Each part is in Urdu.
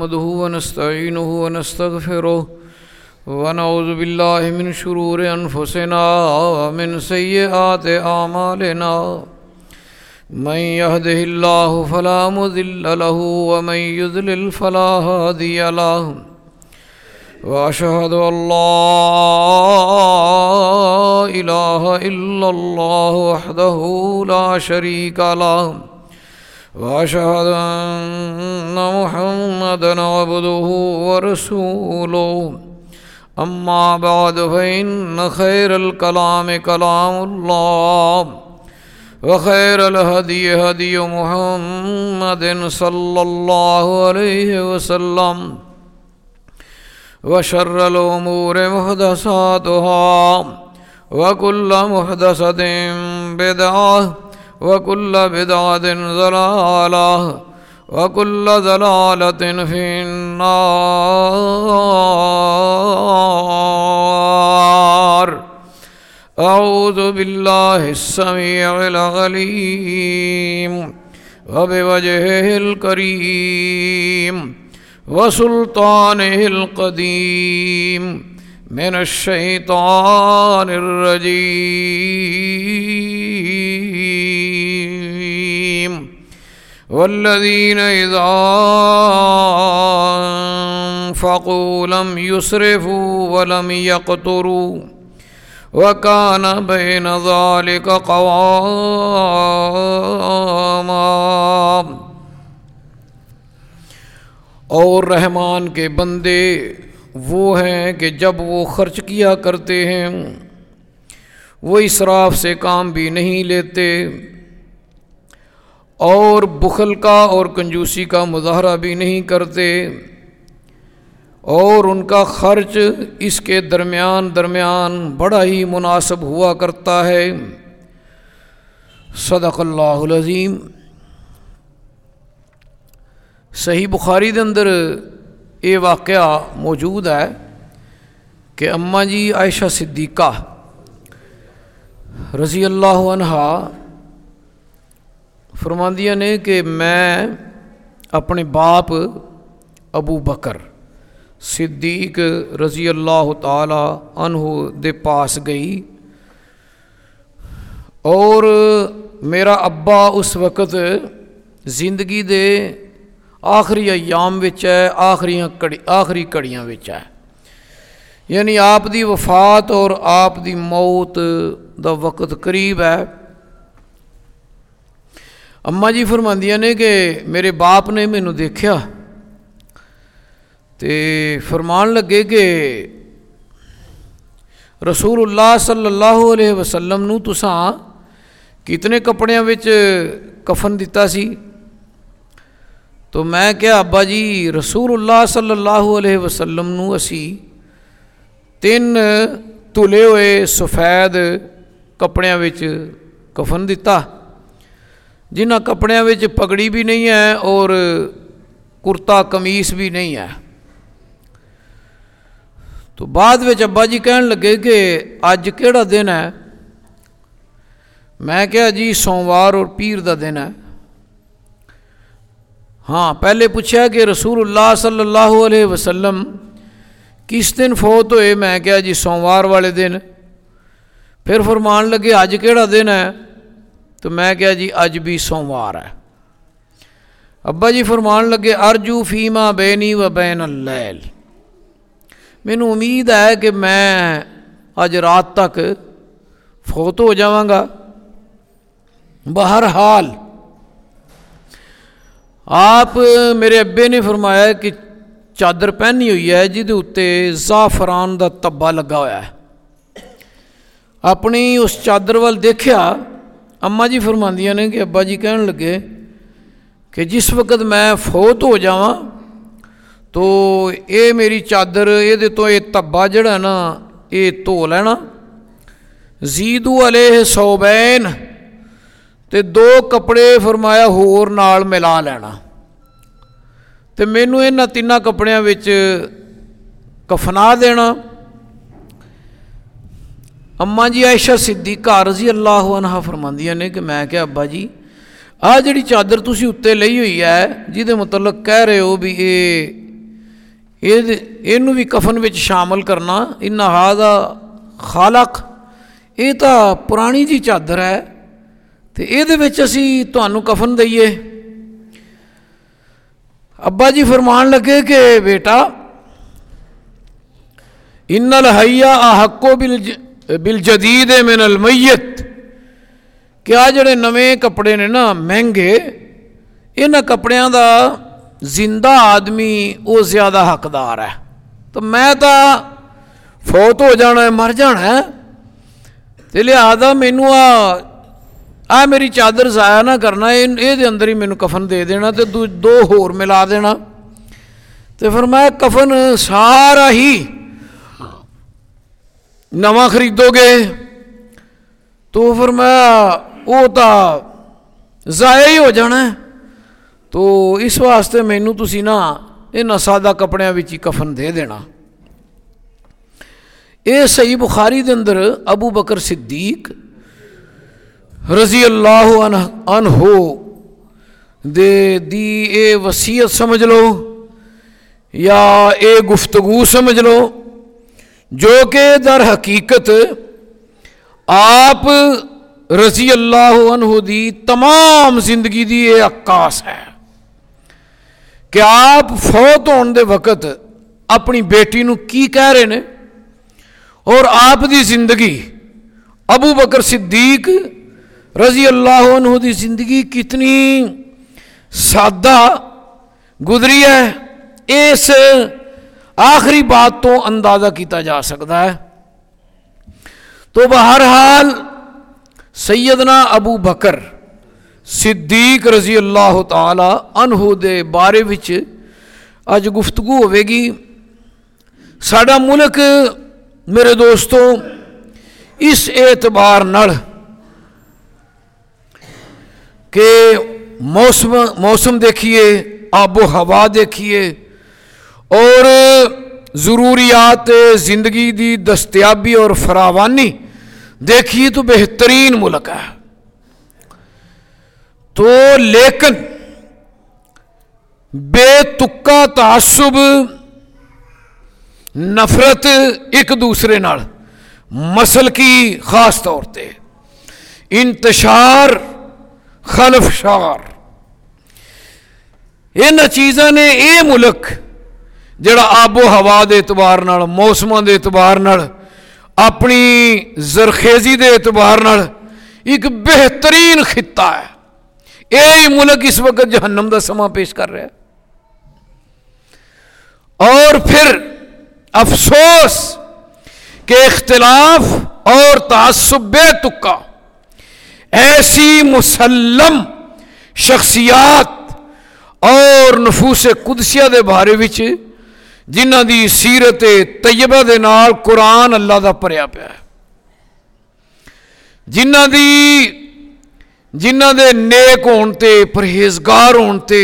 نحمده ونستعينه ونستغفره ونعوذ بالله من شرور أنفسنا ومن سيئات أعمالنا. من يهده الله فلا مذل له ومن يذلل فلا هادي له. وأشهد أن لا إله إلا الله وحده لا شريك له. وأشهد أن محمدا عبده ورسوله. أما بعد، فإن خير الكلام كلام الله، وخير الهدي هدي محمد صلى الله عليه وسلم، وشر الأمور محدثاتها، وكل محدثة بدعة وكل بدعة ضلالة وكل ضلالة في النار. أعوذ بالله السميع العليم وبوجهه الكريم وسلطانه القديم من الشيطان الرجيم. والذين إذا أنفقوا لم يسرفوا ولم يقتروا. وكان بين ذلك قواما. اور رحمان کے بندے وہ ہیں کہ جب وہ خرچ کیا کرتے ہیں، وہ اسراف سے کام بھی نہیں لیتے۔ اور بخل کا اور کنجوسی کا مظاہرہ بھی نہیں کرتے۔ اور ان کا خرچ اس کے درمیان درمیان بڑا ہی مناسب ہوا کرتا ہے۔ صدق اللہ العظیم۔ صحیح بخاری دے اندر یہ واقعہ موجود ہے کہ اماں جی عائشہ صدیقہ رضی اللہ عنہا فرماندیاں نے کہ میں اپنے باپ ابو بکر صدیق رضی اللہ تعالی عنہ دے پاس گئی اور میرا ابا اس وقت زندگی دے آخری ایام وچ ہے آخری کڑی، آخری کڑیاں وچ ہے۔ یعنی آپ دی وفات اور آپ دی موت دا وقت قریب ہے۔ اماں جی فرماندیاں نے کہ میرے باپ نے مینوں دیکھیا تے فرمان لگے کہ رسول اللہ صلی اللہ علیہ وسلم نو تساں کتنے کپڑیاں وچ کفن دتا سی؟ تو میں کیا ابا جی رسول اللہ صلی اللہ علیہ وسلم نو اسی تین تلے ہوئے سفید کپڑیاں وچ کفن دتا۔ جنہ کپڑیاں وچ پگڑی بھی نہیں ہے اور کرتا کمیس بھی نہیں ہے۔ تو بعد وچ ابا جی کہن لگے کہ اج کیڑا دن ہے؟ میں کہا جی سوموار اور پیر دا دن ہے۔ ہاں پہلے پوچھا کہ رسول اللہ صلی اللہ علیہ وسلم، کس دن فوت ہوئے؟ میں کہا جی سوموار والے دن۔ پھر فرمان لگے اج کیڑا دن ہے؟ تو میں کہا جی اج بھی سوموار ہے۔ ابا جی فرمان لگے، ارجو فیما بینی و بین اللیل۔ مینو امید ہے کہ میں اج رات تک فوت ہو جاواں گا۔ بہرحال آپ میرے ابے نے فرمایا کہ چادر پہنی ہوئی ہے جہد اتنے زعفران دا تبا لگا ہوا ہے۔ اپنی اس چادر وال دیکھا اماں جی فرماندیاں نے کہ ابا جی کہن لگے کہ جس وقت میں فوت ہو جاواں تو یہ میری چادر یہ تو یہ تبا جڑا نا یہ دھو لینا۔ زیدو علیہ صوبین۔ تو دو کپڑے فرمایا ہونا تو مینوں یہاں تین کپڑے کفنا دینا اماں جی آئشہ سیدھی کارزی اللہ فرمایا نے کہ میں کہ ابا جی آ جڑی چادر تُن اتنے لی ہوئی ہے جیسے مطلب کہہ رہے ہو بھی یہ کفن میں شامل کرنا یہ ناہک یہ تو پرانی جی چادر ہے تو یہ تمہوں کفن دئیے ابا جی فرمان لگے کہ بیٹا یہ نل ہائیا آ حکو بل ج بل جدید میرے نمت کیا جڑے نویں کپڑے نے نا مہنگے ان کپڑے کا زندہ آدمی وہ زیادہ حقدار ہے تو میں تو فوت ہو جنا مر جنا تو لہذا مینو آ ਆ ਮੇਰੀ ਚਾਦਰ ਜ਼ਾਇਆ ਨਾ ਕਰਨਾ، ਇਹ ਇਹਦੇ ਅੰਦਰ ਹੀ ਮੈਨੂੰ ਕਫਨ ਦੇ ਦੇਣਾ ਤੇ ਦੋ ਹੋਰ ਮਿਲਾ ਦੇਣਾ। ਤੇ ਫਰਮਾਇਆ ਕਫਨ ਸਾਰਾ ਹੀ ਨਵਾਂ ਖਰੀਦੋਗੇ। تو فرمایا وہ تو ضائع ہی ہو جانا ہے تو اس واسطے مینو تسی نا یہاں سادہ کپڑیاں ہی کفن دے دینا یہ صحیح بخاری دے اندر ابو بکر صدیق رضی اللہ عنہ دے دی اے وصیت سمجھ لو یا اے گفتگو سمجھ لو جو کہ در حقیقت آپ رضی اللہ عنہ دی تمام زندگی دی یہ عکاس ہے کہ آپ فوت ہونے دے وقت اپنی بیٹی نو کی کہہ رہے ہیں اور آپ دی زندگی ابو بکر صدیق رضی اللہ عنہ دی زندگی کتنی سادہ گزری ہے، اس آخری بات تو اندازہ کیتا جا سکتا ہے۔ تو بہرحال سیدنا ابو بکر صدیق رضی اللہ تعالی عنہ دے بارے وچ اج گفتگو ہوئے گی۔ ساڈا ملک میرے دوستوں اس اعتبار نڑ کہ موسم موسم دیکھیے، آب و ہوا دیکھیے، اور ضروریات زندگی دی دستیابی اور فراوانی دیکھیے تو بہترین ملک ہے۔ تو لیکن بے تکا تعصب، نفرت ایک دوسرے نال مسل کی خاص طور پہ انتشار خلف شار ان چیزاں نے یہ ملک جڑا آب و ہوا دے اعتبار نال موسموں دے اعتبار اپنی زرخیزی دے اعتبار ایک بہترین خطہ ہے۔ یہ ملک اس وقت جہنم دا سما پیش کر رہا ہے۔ اور پھر افسوس کہ اختلاف اور تعصب بے تکا ایسی مسلم شخصیات اور نفوس قدسیہ دے بارے وچ جنہ دی سیرت طیبہ دے نال قرآن اللہ دا پریا پیا ہے۔ جنہ دی جنہ دے نیک ہونتے پرہیزگار ہونتے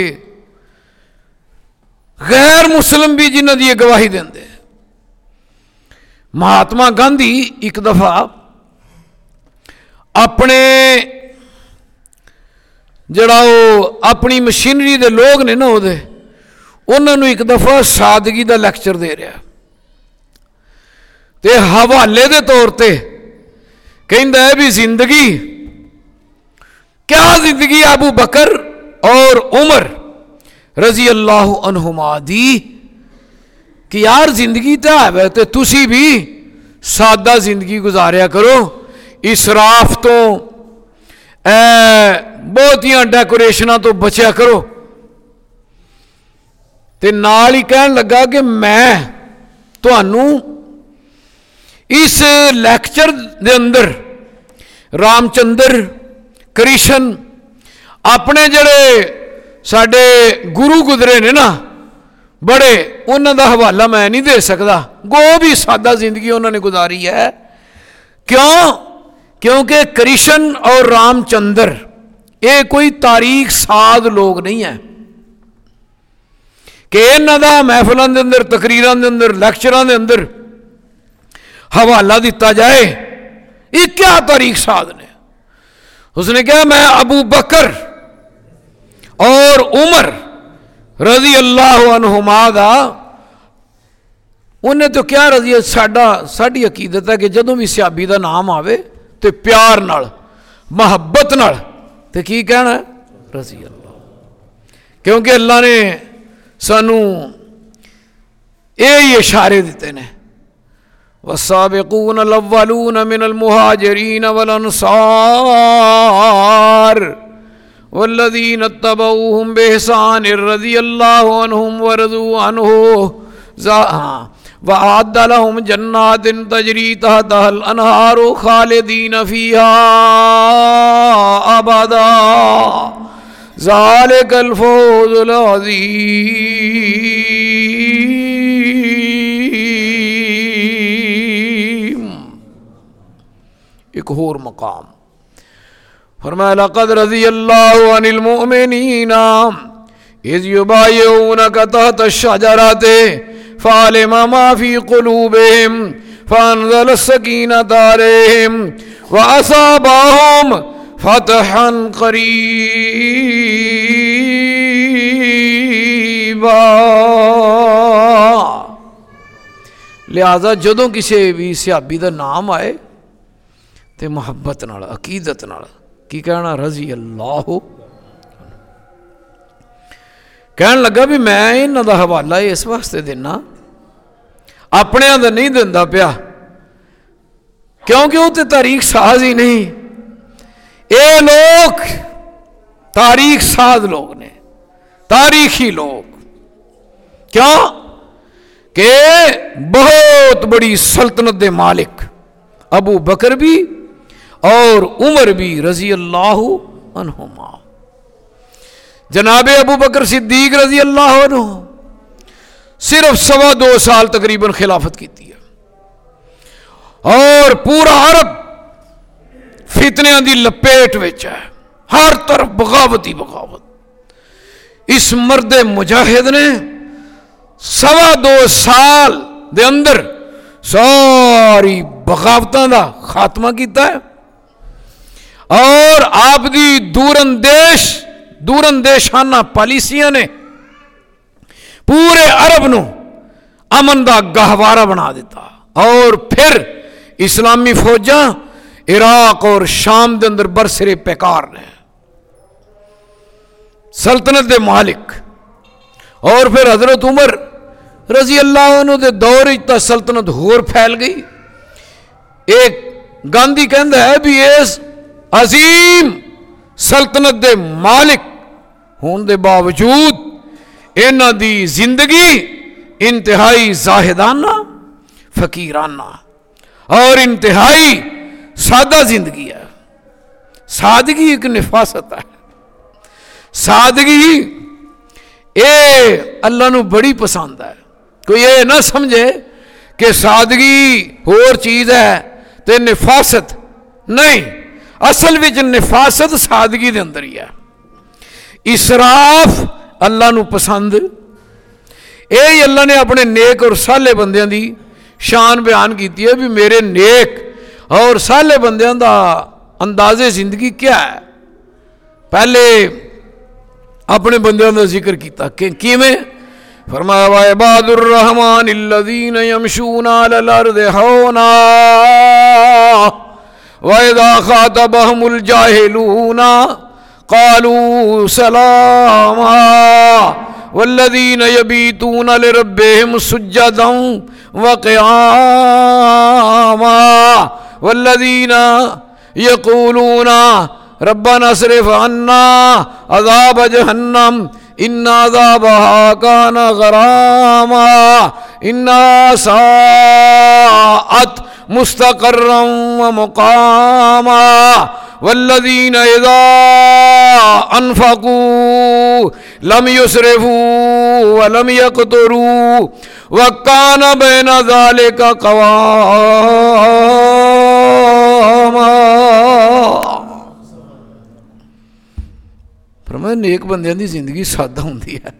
غیر مسلم بھی جنہ دی گواہی دیندے مہاتما گاندھی ایک دفعہ اپنے جڑا وہ اپنی مشینری دے لوگ نے نا وہ انہوں نے ایک دفعہ سادگی دا لیکچر دے رہا تے حوالے دے طور تے کہندا ہے بھی زندگی، کیا زندگی ابو بکر اور عمر رضی اللہ عنہما دی؟ کہ یار زندگی تو ہے، تے تسی بھی سادہ زندگی گزاریا کرو۔ اسراف تو بہتیاں ڈیکوریشن تو بچیا کرو۔ تے نال ہی کہن لگا کہ میں اس لیکچر دے اندر رام چندر کرشن اپنے جڑے سڈے گرو گزرے نے نا، بڑے انہوں دا حوالہ میں نہیں دے سکتا گو بھی سادہ زندگی انہوں نے گزاری ہے۔ کیوں؟ کیونکہ کرشن اور رام چندر یہ کوئی تاریخ ساد لوگ نہیں ہیں۔ کہ انہوں کا محفلوں کے اندر تقریر کے اندر لیکچروں کے اندر حوالہ دیتا جائے، یہ کیا تاریخ ساد نے؟ اس نے کہا، میں ابو بکر اور عمر رضی اللہ عنہما دا، انہیں تو کیا رضی ساڈا ساری عقیدت ہے کہ جدوں بھی سیابی دا نام آوے تے پیار نال، محبت نال۔ تے کی کہنا؟ رضی اللہ۔ کیونکہ اللہ نے سانو یہ اشارے دیتے ہیں وَالسَّابِقُونَ الاولون مِنَ المهاجرين وَالْأَنصَارِ وَالَّذِينَ اتَّبَعُوهُمْ بإحسان رَضِيَ اللَّهُ عَنْهُمْ وَرَضُوا عنه۔ ہاں۔ وعد لهم جنات تجري تحتها الانهار خالدين فيها ابدا ذلك الفوز العظيم ایک اور مقام فرمایا، لقد رضی اللہ عن المؤمنین اذ یبایعونک تحت الشجرات فعلم ما فی قلوبهم فانزل السکینت علیہم واصابهم فتحا قریبا لہذا جدوں کسی بھی سیابی دا نام آئے تے محبت نال، عقیدت نال، کی کہنا، رضی اللہ کہن لگا بھی میں انہوں دا حوالہ اس واسطے دینا اپنے دا نہیں دینا پیا کیونکہ وہ تو تاریخ ساز ہی نہیں اے لوگ تاریخ ساز لوگ نے تاریخی لوگ کیوں کہ بہت بڑی سلطنت دے مالک ابو بکر بھی اور عمر بھی رضی اللہ عنہما جناب ابو بکر صدیق رضی اللہ عنہ صرف سوا دو سال تقریباً خلافت کی ہے۔ اور پورا عرب فتنیا دی لپیٹ ہے۔ ہر طرف بغاوت ہی بغاوت۔ اس مرد مجاہد نے سوا دو سال دے اندر ساری بغاوتوں کا خاتمہ کیتا ہے۔ اور آپ دی دور اندیش دور اندیشانہ پالیسیاں نے پورے عرب نو امن دا گہوارہ بنا دیتا اور پھر اسلامی فوجاں عراق اور شام دے اندر برسرے پیکار نے سلطنت دے مالک اور پھر حضرت عمر رضی اللہ عنہ دے دور تا سلطنت ہور پھیل گئی ایک گاندھی کہندا ہے بھی اس عظیم سلطنت دے مالک ہون دے باوجود انہ دی زندگی انتہائی زاہدانہ، فقیرانہ اور انتہائی سادہ زندگی ہے۔ سادگی ایک نفاست ہے۔ سادگی اے اللہ نو بڑی پسند ہے۔ کوئی یہ نہ سمجھے کہ سادگی اور چیز ہے تو نفاست نہیں، اصل وچ نفاست سادگی دے اندر ہی ہے۔ اسراف اللہ نو پسند۔ اے اللہ نے اپنے نیک اور سالے بندیاں دی شان بیان کیتی ہے بھی میرے نیک اور سالے بندیاں دا انداز زندگی کیا ہے۔ پہلے اپنے بندیاں دا ذکر کیتا۔ کہ کیویں؟ فرمایا، وا عباد الرحمن الذين يمشون على الارض هونا واذا خاطبهم الجاهلون قالوا سلاما والذين يبيتون لربهم سجدا وقياما والذين يقولون ربنا اصرف عنا عذاب جهنم ان عذابها كان غراما ان ساءت مستقرا ومقاما والذين اذا انفقوا لم يسرفوا ولم يقتروا وكان بين ذلك قواما فرمایا نیک بندیاں دی زندگی سادہ ہوندی ہے۔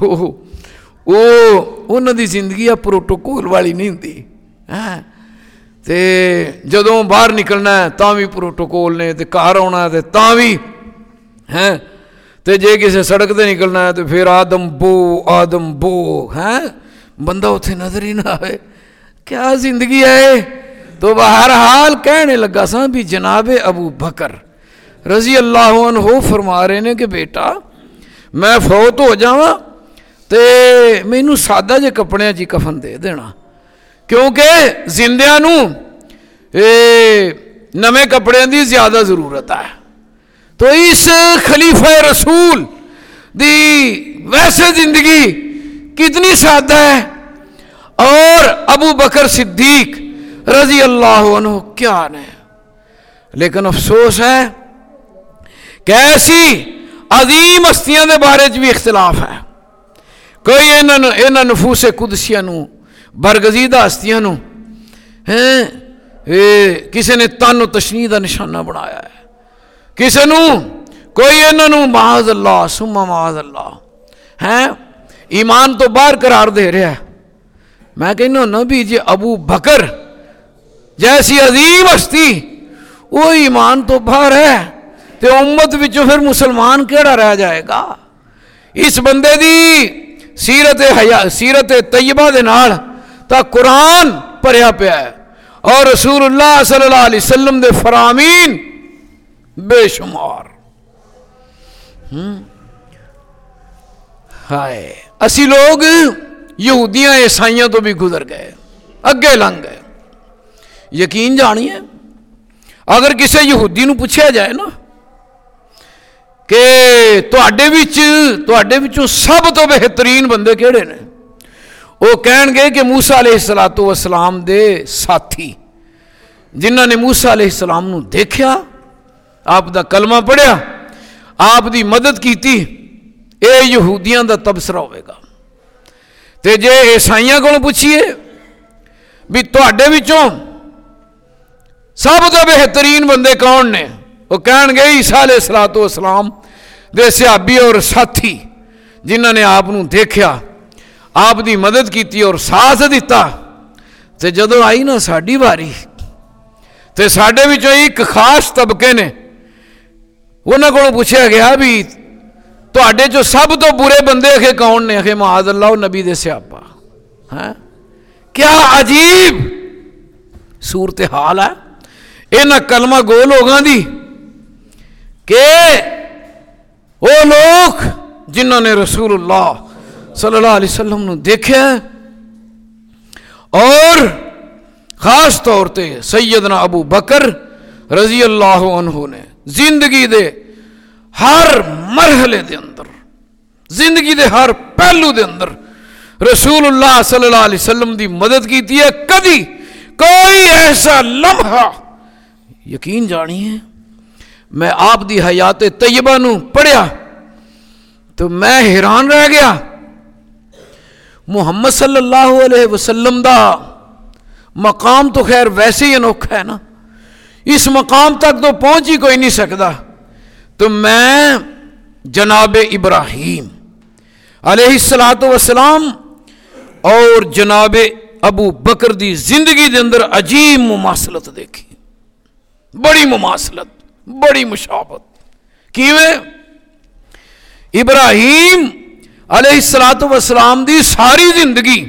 او او انہاں دی زندگی آ پروٹوکول والی نہیں ہوندی۔ ہاں، ہاں تے جدوں باہر نکلنا ہے تاں بھی پروٹوکول نے تے گھر آنا ہے تے تاں بھی ہیں تے جے کسے سڑک تے نکلنا ہے تے پھر آدم بو آدم بو ہیں بندہ اتنے نظر ہی نہ آئے کیا زندگی ہے تو بہرحال کہنے لگا سا بھی جناب ابو بکر رضی اللہ عنہ فرما رہے نے کہ بیٹا میں فوت ہو جاواں تے مینوں سادہ جے کپڑے جی کفن دے دینا کیونکہ زندیاں نو اے نویں کپڑے دی زیادہ ضرورت ہے۔ تو اس خلیفہ رسول دی ویسے زندگی کتنی سادہ ہے؟ اور ابو بکر صدیق رضی اللہ عنہ کیا نے؟ لیکن افسوس ہے کہ ایسی عظیم ہستیاں دے بارے بھی اختلاف ہے۔ کوئی یہاں نفوس قدسیاں نو برگزیدہ ہستیاں نو کسی نے تن و تشنی کا نشانہ بنایا ہے۔ کسی نو کوئی یہاں معاذ اللہ سما معاذ اللہ۔ ہیں، ایمان تو باہر قرار دے رہا ہے۔ میں کہنا نا بھی جی ابو بکر جیسی عظیم ہستی، وہ ایمان تو باہر ہے۔ تو امت وچوں پھر مسلمان کیڑا رہ جائے گا؟ اس بندے دی سیرت حیا، سیرت طیبہ دے نال تا قرآن پڑھیا پیا ہے۔ اور رسول اللہ صلی اللہ علیہ وسلم دے فرامین بے شمار۔ ہائے، اسی لوگ یہودیاں عیسائیاں تو بھی گزر گئے، اگے لنگ گئے۔ یقین جانیے، اگر کسی یہودی نو پوچھا جائے نا کہ تو سب تو بہترین بندے کہڑے نے؟ وہ کہن گے کہ موسا علیہ السلاۃ وسلام دے ساتھی جنہ نے موسا علیہ السلام نو دیکھا آپ دا کلمہ پڑھیا، آپ دی مدد کیتی، اے یہودیاں دا تبصرہ ہوئے گا۔ تے جے عیسائیاں کو پوچھئے بھی وچوں سب تو بہترین بندے کون نے؟ وہ کہن گے عیسیٰ علیہ السلاۃ والسلام دے سیابی اور ساتھی جنہ نے آپ دیکھا آپ دی مدد کیتی اور ساتھ دیتا تے جدو آئی نا ساڑی باری تے ساڑے بھی ایک خاص طبقے نے انہوں کو پوچھا گیا بھی تو آڈے جو سب تو برے بندے اکھے کون نے اکھے معاذ اللہ و نبی دے سیابا ہاں کیا عجیب صورتحال ہے انہاں کلمہ گو لوگاں دی کہ وہ لوگ جنہوں نے رسول اللہ صلی اللہ علیہ وسلم نے دیکھے اور خاص طور تے سیدنا ابو بکر رضی اللہ عنہ نے زندگی دے ہر مرحلے دے اندر، زندگی دے ہر پہلو دے اندر رسول اللہ صلی اللہ علیہ وسلم دی مدد کی ہے۔ کدی کوئی ایسا لمحہ، یقین جانی ہے؟ میں آپ دی حیات طیبہ نو پڑھیا تو میں حیران رہ گیا۔ محمد صلی اللہ علیہ وسلم دا مقام تو خیر ویسے ہی انوکھا ہے نا۔ اس مقام تک تو پہنچ ہی کوئی نہیں سکتا۔ تو میں جناب ابراہیم علیہ السلاۃ وسلام اور جناب ابو بکر دی زندگی دے اندر عجیب مماثلت دیکھی۔ بڑی مماثلت، بڑی مشابت کیویں؟ ابراہیم علیہ السلاۃ وسلام دی ساری زندگی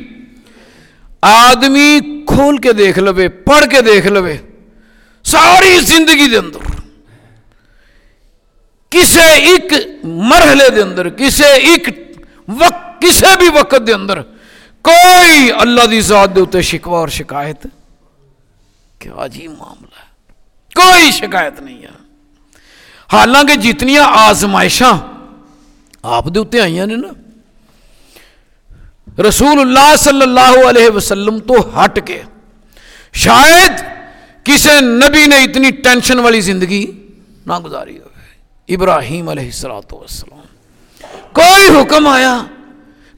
آدمی کھول کے دیکھ لو پڑھ کے دیکھ لو ساری زندگی دے اندر، کسے ایک مرحلے دے اندر، کسے ایک وقت، کسے بھی وقت دے اندر کوئی اللہ دی ذات دے ہوتے شکوہ اور شکایت، کیا عجیب معاملہ ہے؟ کوئی شکایت نہیں ہے۔ حالانکہ جتنی آزمائشاں آپ دے اتنے آئی نے نا رسول اللہ صلی اللہ علیہ وسلم تو ہٹ کے شاید کسی نبی نے اتنی ٹینشن والی زندگی نہ گزاری ہو ابراہیم علیہ السلاۃ والسلام۔ کوئی حکم آیا،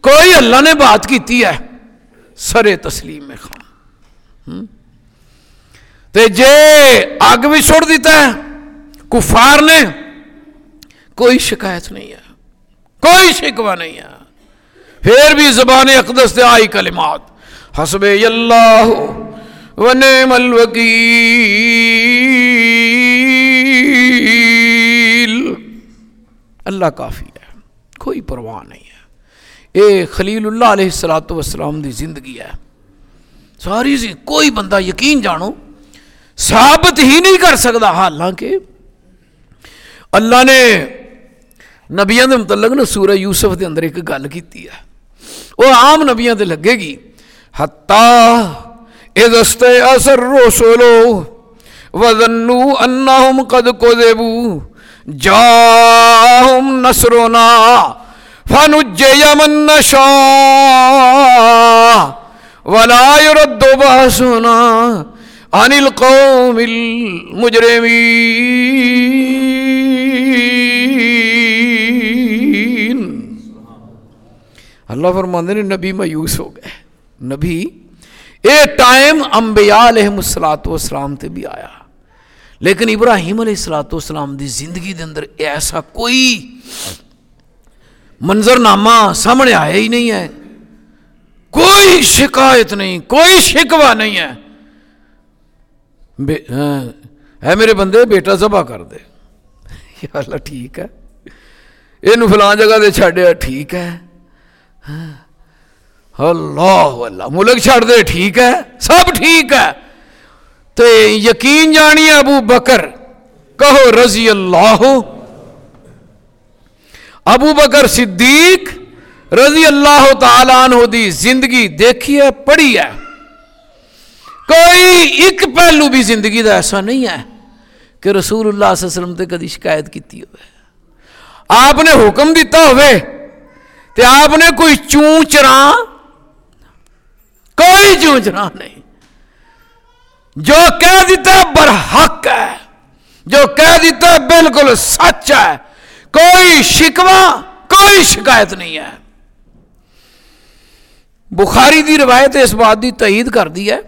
کوئی اللہ نے بات کی ہے۔ سر تسلیم میں خان تے جے اگ بھی چھوڑ دیتا ہے، کفار نے کوئی شکایت نہیں ہے۔ کوئی شکوہ نہیں ہے۔ پھر بھی زبان اقدس دے آئی کلمات۔ حسب اللہ و نعم الوکیل۔ اللہ کافی ہے، کوئی پرواہ نہیں ہے۔ یہ خلیل اللہ علیہ السلاۃ وسلام دی زندگی ہے۔ ساری سی کوئی بندہ یقین جانو، ثابت ہی نہیں کر سکتا، حالانکہ اللہ نے نبیا کے متعلق نا سورہ یوسف دے اندر ایک گل کی ہے۔ وہ آم نبیا تے لگے گی۔ ہتا ادستے اثر روسولو وزنو انہم قد کو دیبو جاہم نصرنا فنجی من نشا ولا يرد باسنا عن القوم المجرمین۔ اللہ فرماندے نے نبی مایوس ہو گئے۔ نبی، اے ٹائم انبیاء علیہ السلام والسلام تے بھی آیا۔ لیکن ابراہیم علیہ السلام والسلام دی زندگی دے اندر ایسا کوئی منظر نامہ سامنے آیا ہی نہیں ہے۔ کوئی شکایت نہیں، کوئی شکوا نہیں ہے۔ ہے میرے بندے، بیٹا ذبح کر دے۔ یا اللہ، ٹھیک ہے۔ یہ فلان جگہ دے چھڑے ٹھیک ہے۔ اللہ اللہ، ملک چھڑ دے، ٹھیک ہے؟ سب ٹھیک ہے۔ تو یقین جانی ابو بکر، کہو رضی اللہ۔ ابو بکر صدیق رضی اللہ تعالیٰ عنہ دی زندگی دیکھی ہے، پڑھی ہے۔ کوئی ایک پہلو بھی زندگی دا ایسا نہیں ہے کہ رسول اللہ صلی اللہ علیہ وسلم تے کدی شکایت کیتی ہوئے۔ آپ نے حکم دیتا ہوئے تے آپ نے کوئی چون چراں کوئی چون چراں نہیں۔ جو کہہ دیتا ہے برحق ہے، جو کہہ دیتا ہے بالکل سچ ہے، کوئی شکوا کوئی شکایت نہیں ہے۔ بخاری دی روایت اس بات دی تعید کر دی ہے۔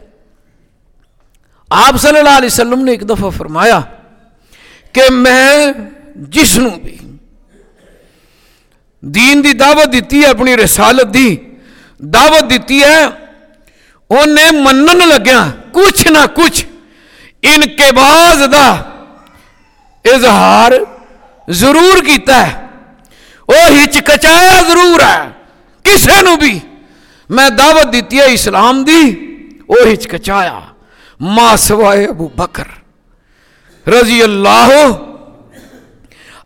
آپ صلی اللہ علیہ وسلم نے ایک دفعہ فرمایا کہ میں جس نو بھی دین دی دعوت دیتی ہے، اپنی رسالت دی دعوت دیتی ہے۔ انہیں منن لگیا کچھ نہ کچھ۔ ان کے بعد دا اظہار ضرور کیتا ہے۔ وہ ہچکچایا ضرور ہے۔ کسے نو بھی۔ میں دعوت دیتی ہے اسلام دی وہ ہچکچایا ماں سوائے ابو بکر۔ رضی اللہ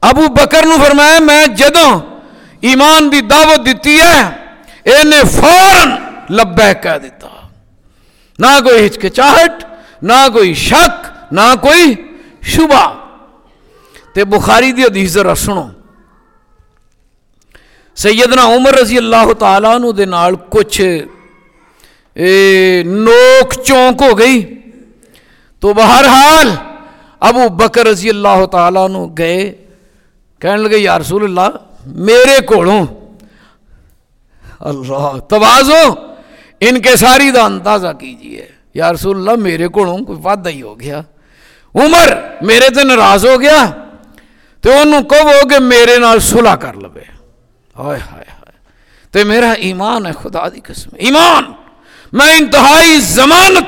ابو بکر نو فرمایا، میں جدوں ایمان دی دعوت دیتی ہے انہیں فوراً لبے کہہ دیتا۔ نہ کوئی ہچکچاہٹ، نہ کوئی شک، نہ کوئی شبہ۔ تے بخاری دی حدیث ذرا سنو۔ سیدنا عمر رضی اللہ تعالیٰ عنہ دے نال کچھ نوک چونک ہو گئی۔ تو بہرحال ابو بکر رضی اللہ تعالیٰ عنہ گئے کہنے لگے، یا رسول اللہ میرے کوڑوں اللہ، توازو، ان کے ساری دا اندازہ کیجیے۔ یا رسول اللہ، میرے کوڑوں کوئی وعدہ ہی ہو گیا۔ عمر میرے تے ناراض ہو گیا۔ تو انہوں کہو کہ میرے نال صلح کر لبے ہائے ہائے ہائے۔ تو میرا ایمان ہے، خدا دی قسم۔ ایمان! میں انتہائی ضمانت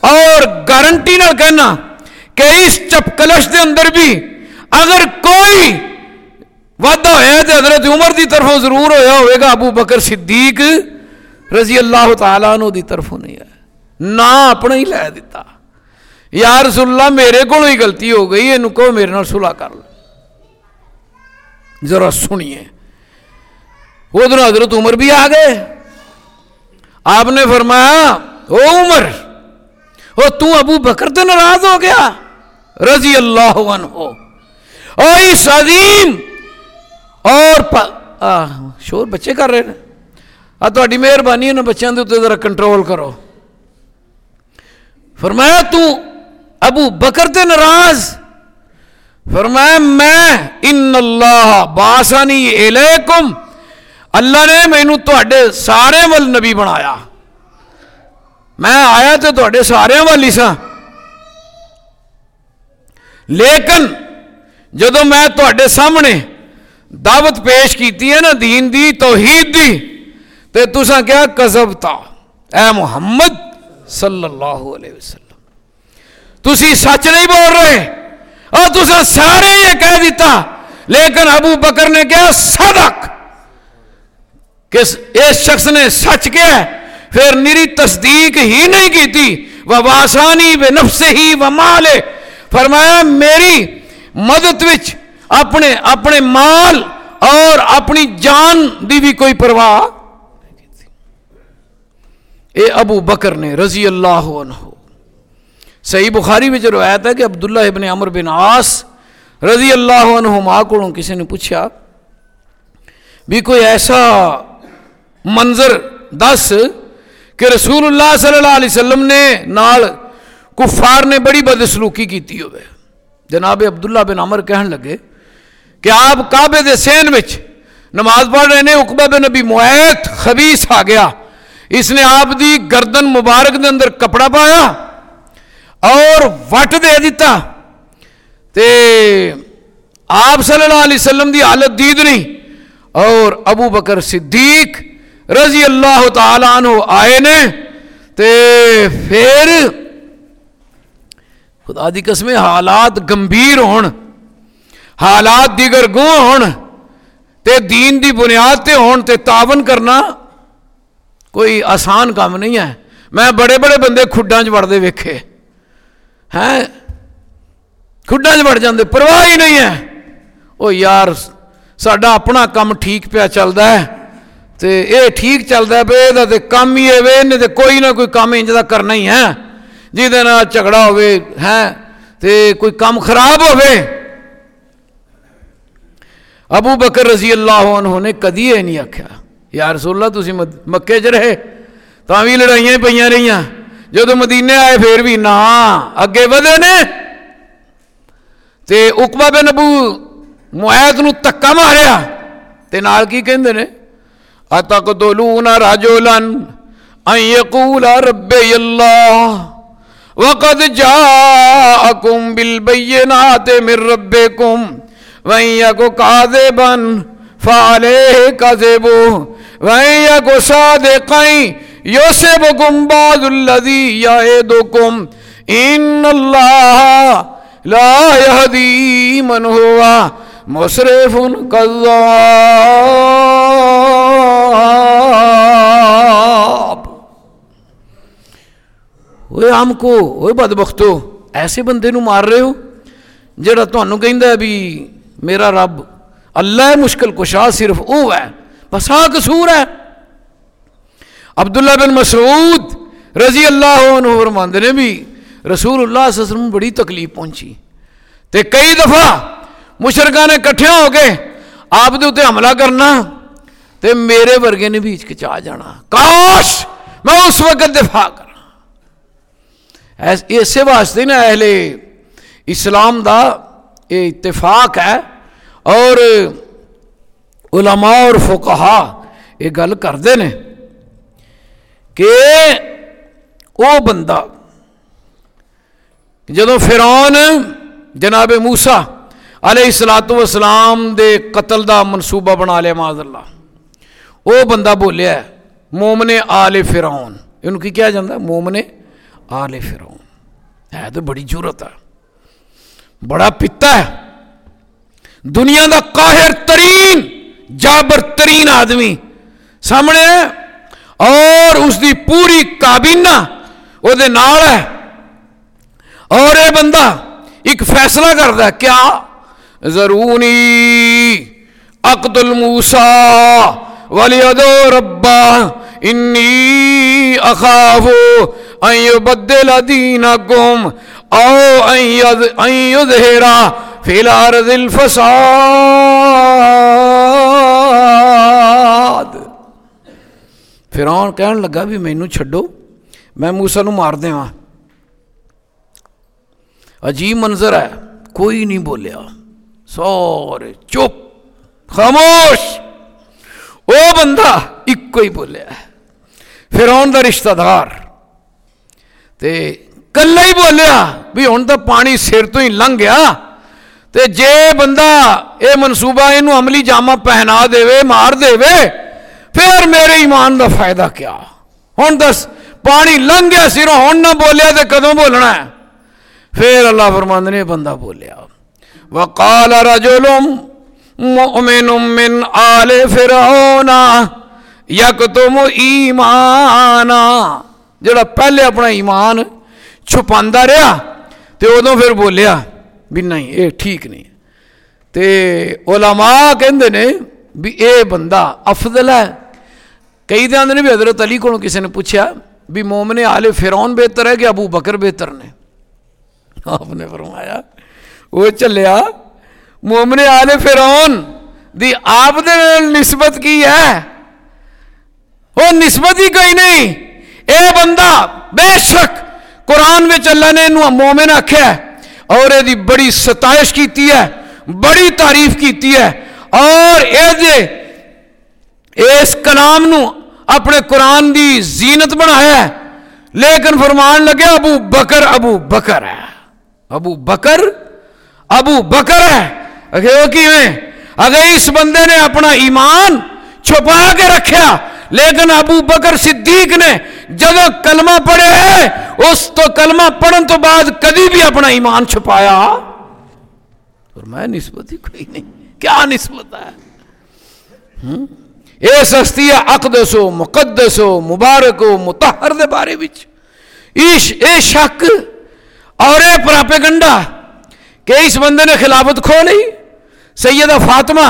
اور گارنٹی نہ کہنا کہ اس چپکلش دے اندر بھی اگر کوئی وعدہ ہوا تو حضرت عمر دی طرفوں ضرور ہویا ہوئے گا، ابو بکر صدیق رضی اللہ تعالیٰ عنہ دی طرفوں نہیں ہے نہ اپنا ہی لے دیتا۔ یا رسول اللہ، میرے کو ہی غلطی ہو گئی یہ کہو میرے نال صلح کر لو۔ ذرا سنیے۔ ادھر حضرت عمر بھی آ گئے۔ آپ نے فرمایا، او عمر، او تو ابو بکر تو ناراض ہو گیا۔ رضی اللہ عنہ۔ او اس عظیم اور پا... شور بچے کر رہے ہیں۔ آ تاری مہربانی ہے بچوں کے اتنے ذرا کنٹرول کرو۔ فرمایا، تو ابو بکر تے ناراض؟ فرمایا، میں ان اللہ باسانی الیکم اللہ نے مینو تے سارے ول نبی بنایا۔ میں آیا تو تے سارے والی سا لیکن جدو میں تے سامنے دعوت پیش کیتی ہے نا دین دی، توحید دی۔ تے تسا کیا کذب تا اے محمد صلی اللہ علیہ وسلم۔ تسی سچ نہیں بول رہے۔ اور تسا سارے یہ کہہ دیتا۔ لیکن ابو بکر نے کیا صدق۔ کہ اس شخص نے سچ کیا ہے پھر نری تصدیق ہی نہیں کی تھی وہ واسانی بے نفس ہی و مال فرمایا، میری مدد وچ اپنے اپنے مال اور اپنی جان دی بھی کوئی پرواہ اے ابو بکر نے رضی اللہ عنہ، صحیح بخاری میں جو روایت ہے کہ عبداللہ ابن عمر بن آس رضی اللہ عنہ کو کسی نے پوچھا، بھی کوئی ایسا منظر دس کہ رسول اللہ صلی اللہ علیہ وسلم نے نال کفار نے بڑی بدسلوکی کیتی ہوئے۔ جناب عبداللہ بن عمر کہن لگے کہ آپ کعبے دے سین وچ نماز پڑھ رہے نے اقبہ بن نبی معیت خبیص آ گیا۔ اس نے آپ دی گردن مبارک دے اندر کپڑا پایا اور وٹ دے دیتا تے آپ صلی اللہ علیہ وسلم دی حالت دید نہیں۔ اور ابو بکر صدیق رضی اللہ تعالی عنہ آئے نے۔ تے پھر خدا دی قسمیں حالات گمبھیر ہون۔ حالات دیگر گو ہون، تے دین دی بنیاد تے ہون، تے تعاون کرنا کوئی آسان کام نہیں ہے۔ میں بڑے بڑے بندے کھڈاں چ وڑتے ویکھے۔ ہیں؟ کھڈاں چ وڑ جاندے، پرواہ ہی نہیں ہے۔ او یار، ساڈا اپنا کام ٹھیک پیا چلدا ہے، تے اے ٹھیک چلدا ہے، بے دا تے کام ہی ہے، وے نے تے کوئی نہ کوئی کام انج دا کرنا ہی ہے۔ جی دے نال جھگڑا ہوے ہیں؟ تے کوئی کام خراب ہوے ابو بکر رضی اللہ عنہ نے کدی یہ نہیں آخیا یا رسول اللہ تسی مکے چ رہے تا بھی لڑائیاں پہ رہی جدو مدینے آئے پھر بھی نہ اگے ودے نے۔ تے اقبا بن ابو معیت نو تکا ماریا۔ تے نال کی کہندے نے؟ اتقتلون رجلا ان يقول ربي الله وقد جاءكم بالبينات من ربكم وان يكن كاذبا فعليه كذبه وان يكن صادقا يصبكم بعض الذي يعدكم ان الله لا يهدي من کذاب وہ ہم کو وہ بدبختو ایسے بندے نو مار رہے ہو جڑا تمہوں کہ بھی میرا رب، اللہ مشکل کشا صرف وہ ہے، بس آ قصور ہے۔ عبداللہ بن مسعود رضی اللہ عنہ فرماندے نے بھی رسول اللہ صلی اللہ علیہ وسلم بڑی تکلیف پہنچی۔ تے کئی دفعہ مشرقہ نے کٹھے ہو کے آپ دے اتنے حملہ کرنا، تے میرے ورگے نے بھی ہچکچا جانا۔ کاش میں اس وقت دفاع کرا اسی واسطے نا اہل اسلام دا یہ اتفاق ہے اور علماء اور فقہا یہ گل کرتے ہیں کہ وہ بندہ جدو فرعون جناب موسا علیہ السلاط وسلام دے قتل دا منصوبہ بنا لیا معذ اللہ، وہ بندہ بولیا ہے، مومن آل فرعون، ان کی کیا جاندہ ہے؟ مومن آل فرعون۔ ہے تو بڑی جورت ہے۔ بڑا پتا ہے۔ دنیا دا قاہر ترین، جابر ترین آدمی۔ سامنے اور اس دی پوری کابینہ وہ دے نال ہے۔ اور اے بندہ ایک فیصلہ کرتا ہے، کیا؟ ضرونی عقد الموسا ولیدو ربا انی اخافو ان یبدل دینکم۔ او ان یظہرا فی الارض الفساد. فرعون کہن لگا بھی مینو چھڈو، میں موسیٰ نو مار دے عجیب منظر ہے، کوئی نہیں بولیا۔ سورے چپ، خاموش۔ وہ بندہ ایک ہی بولیا فرعون دا رشتہ دار۔ تے کلا ہی بولیا بھی ہوں تو پانی سر تو ہی لنگ گیا تے جے بندہ اے منصوبہ یہ عملی جامہ پہنا دے مار دے پھر میرے ایمان دا فائدہ کیا ہوں دس پانی لنگ گیا سروں ہوں نہ بولیا تو کدوں بولنا ہے پھر اللہ فرمند نے بندہ بولیا وقال رجل مؤمن من آل فرعون یک تم ایمان جڑا پہلے اپنا ایمان چھپا رہا تو ادو پھر بولیا بھی نہیں یہ ٹھیک نہیں۔ تے علماء کہندے نے بھی اے بندہ افضل ہے۔ کئی دن نے بھی حضرت علی کو کسی نے پوچھا بھی مومن آل فرعون بہتر ہے کہ ابو بکر بہتر نے؟ آپ نے فرمایا، وہ چلیا، مومن آل فرعون دی آپ نے نسبت کی ہے؟ وہ نسبت ہی کوئی نہیں۔ اے بندہ، بے شک قرآن اللہ نے انہوں مومن آخیا اور یہ بڑی ستائش کیتی ہے، بڑی تعریف کیتی ہے، اور اے دے، اس کلام نو اپنے قرآن دی زینت بنایا ہے۔ لیکن فرمان لگے، ابو بکر ابو بکر ہے۔ ابو بکر ابو بکر ہے۔ اگر وہ کیویں؟ اگر اس بندے نے اپنا ایمان چھپا کے رکھیا۔ لیکن ابو بکر صدیق نے جب کلمہ پڑھے ہے اس تو کلمہ پڑھن تو بعد کدی بھی اپنا ایمان چھپایا؟ اور میں نسبت ہی کوئی نہیں، کیا نسبت ہے؟ یہ سستی اقدس ہو مقدس ہو مبارک ہو متحر دے بارے بچ ایش، اے شک اور اے پراپے گنڈا کہ اس بندے نے خلافت کھو لی سیدہ فاطمہ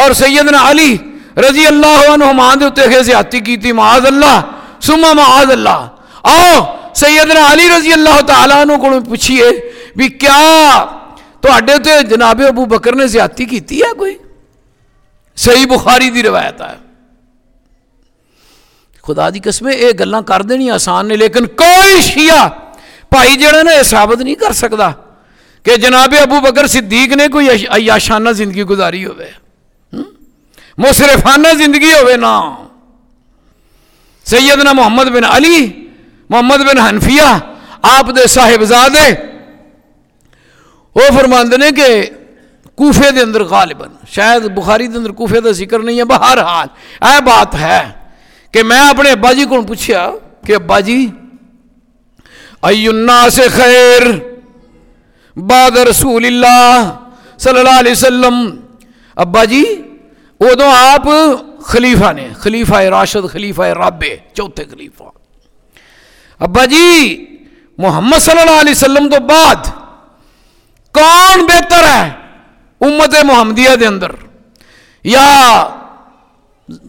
اور سیدنا علی رضی اللہ عنہ مان دے اتنے زیادتی کی تھی، معاذ اللہ سما معاذ اللہ۔ آؤ، سیدنا علی رضی اللہ تعالیٰ عنہ کو پوچھئے، بھی کیا تو اڈے جناب ابو بکر نے زیادتی کیتی ہے کوئی؟ صحیح بخاری دی روایت ہے۔ خدا دی قسمیں یہ گلاں کر دینی آسان نے، لیکن کوئی شیعہ بھائی جڑا نے ثابت نہیں کر سکتا کہ جناب ابو بکر صدیق نے کوئی عیاشانہ زندگی گزاری ہوئے۔ مصرفانہ زندگی ہوئے نا۔ سیدنا محمد بن علی، محمد بن حنفیہ، آپ دے صاحبزادے، وہ فرماند نے کہ کوفے دے اندر غالباً، شاید بخاری دے اندر کوفے دا ذکر نہیں ہے بہر حال اے بات ہے کہ میں اپنے ابا جی کو پوچھا کہ ابا جی اینا سے خیر بعد رسول اللہ صلی اللہ علیہ وسلم، ابا جی ادو آپ خلیفہ نے، خلیفہ راشد، خلیفہ رابے چوتھے خلیفہ۔ ابا جی محمد صلی اللہ علیہ وسلم تو بعد کون بہتر ہے امت محمدیہ دے اندر؟ یا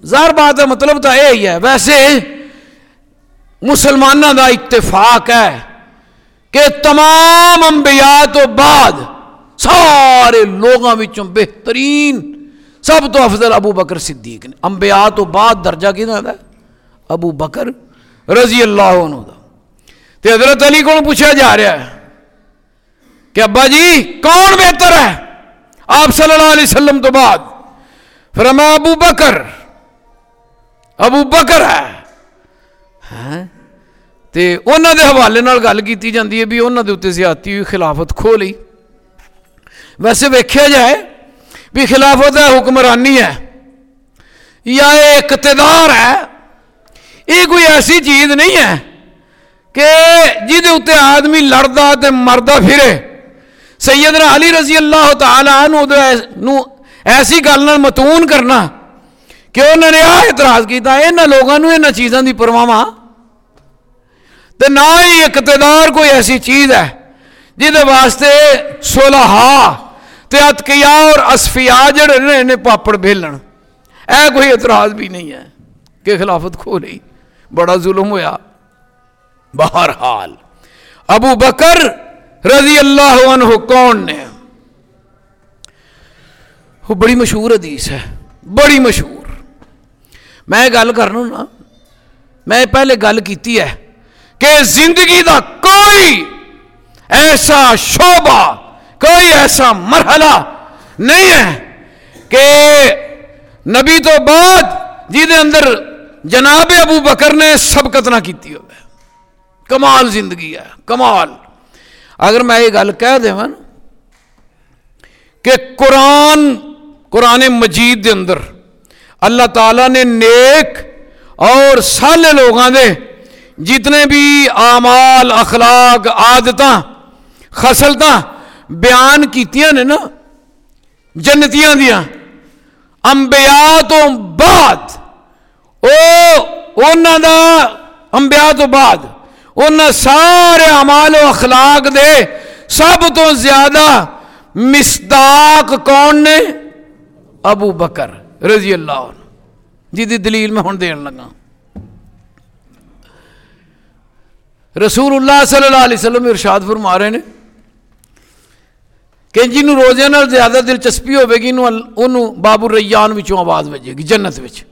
ظاہر بات ہے مطلب تو یہی ہے، ویسے مسلمانوں کا اتفاق ہے کہ تمام انبیاء تو بعد سارے لوگوں بہترین سب تو افضل ابو بکر صدیق نے۔ انبیاء تو بعد درجہ کہنا ہے؟ ابو بکر رضی اللہ عنہ دا۔ تے حضرت علی کو پوچھا جا رہا ہے؟ کہ ابا جی کون بہتر ہے؟ آپ صلی اللہ علیہ وسلم تو بعد۔ پھر میں ابو بکر۔ ابو بکر ہے۔ ہاں؟ تے انہوں دے حوالے نال گل کیتی جاندی ہے بھی انہوں دے اتنے زیادتی ہوئی خلافت کھو لی ویسے ویکھیا جائے بھی خلافت ہے حکمرانی ہے، یا اقتدار ہے، یہ کوئی ایسی چیز نہیں ہے کہ جہد اتنے آدمی لڑتا تو مردا پھرے۔ سیدنا علی رضی اللہ تعالیٰ عنہ ایسی گل متون کرنا کہ انہوں نے آ اعتراض کیا یہاں لوگوں یہاں چیزوں کی پرواہ۔ تو نہ ہی اقتدار کوئی ایسی چیز ہے جہد واسطے سولہا اتکیا اور اسفیا جڑے نے انہیں پاپڑ بھیلن۔ اے کوئی اعتراض بھی نہیں ہے کہ خلافت کھو نہیں بڑا ظلم ہوا بہرحال، ابو بکر رضی اللہ عنہ کون نے؟ وہ بڑی مشہور حدیث ہے۔ بڑی مشہور۔ میں گل کرنا نا۔ میں پہلے گل کیتی ہے کہ زندگی دا کوئی ایسا شعبہ کوئی ایسا مرحلہ نہیں ہے کہ نبی تو بعد جہد اندر جناب ابو بکر نے سبقت نہ کی ہو کمال زندگی ہے، کمال۔ اگر میں یہ گل کہہ دوں کہ قرآن قرآن مجید دے اندر اللہ تعالیٰ نے نیک اور سالے لوگوں دے جتنے بھی آمال اخلاق آدت خسلت بیان کیتیاں نے نا، جنتیاں دیا امبیا تو بعد، او انہاں دا انبیاء تو بعد ان سارے امال و اخلاق دے سب تو زیادہ مصداق کون نے؟ ابو بکر رضی اللہ عنہ۔ جی دی دلیل میں ہوں دین لگا۔ رسول اللہ صلی اللہ علیہ وسلم ارشاد فرما رہے ہیں ਕਿ ਜਿਹਨੂੰ ਰੋਜ਼ੇ ਨਾਲ ਜ਼ਿਆਦਾ ਦਿਲਚਸਪੀ ਹੋਵੇਗੀ ਨੂੰ ਉਹਨੂੰ ਬਾਬੂ ਰਈਆਨ ਵਿੱਚੋਂ ਆਵਾਜ਼ ਵੱਜੇਗੀ ਜੰਨਤ ਵਿੱਚ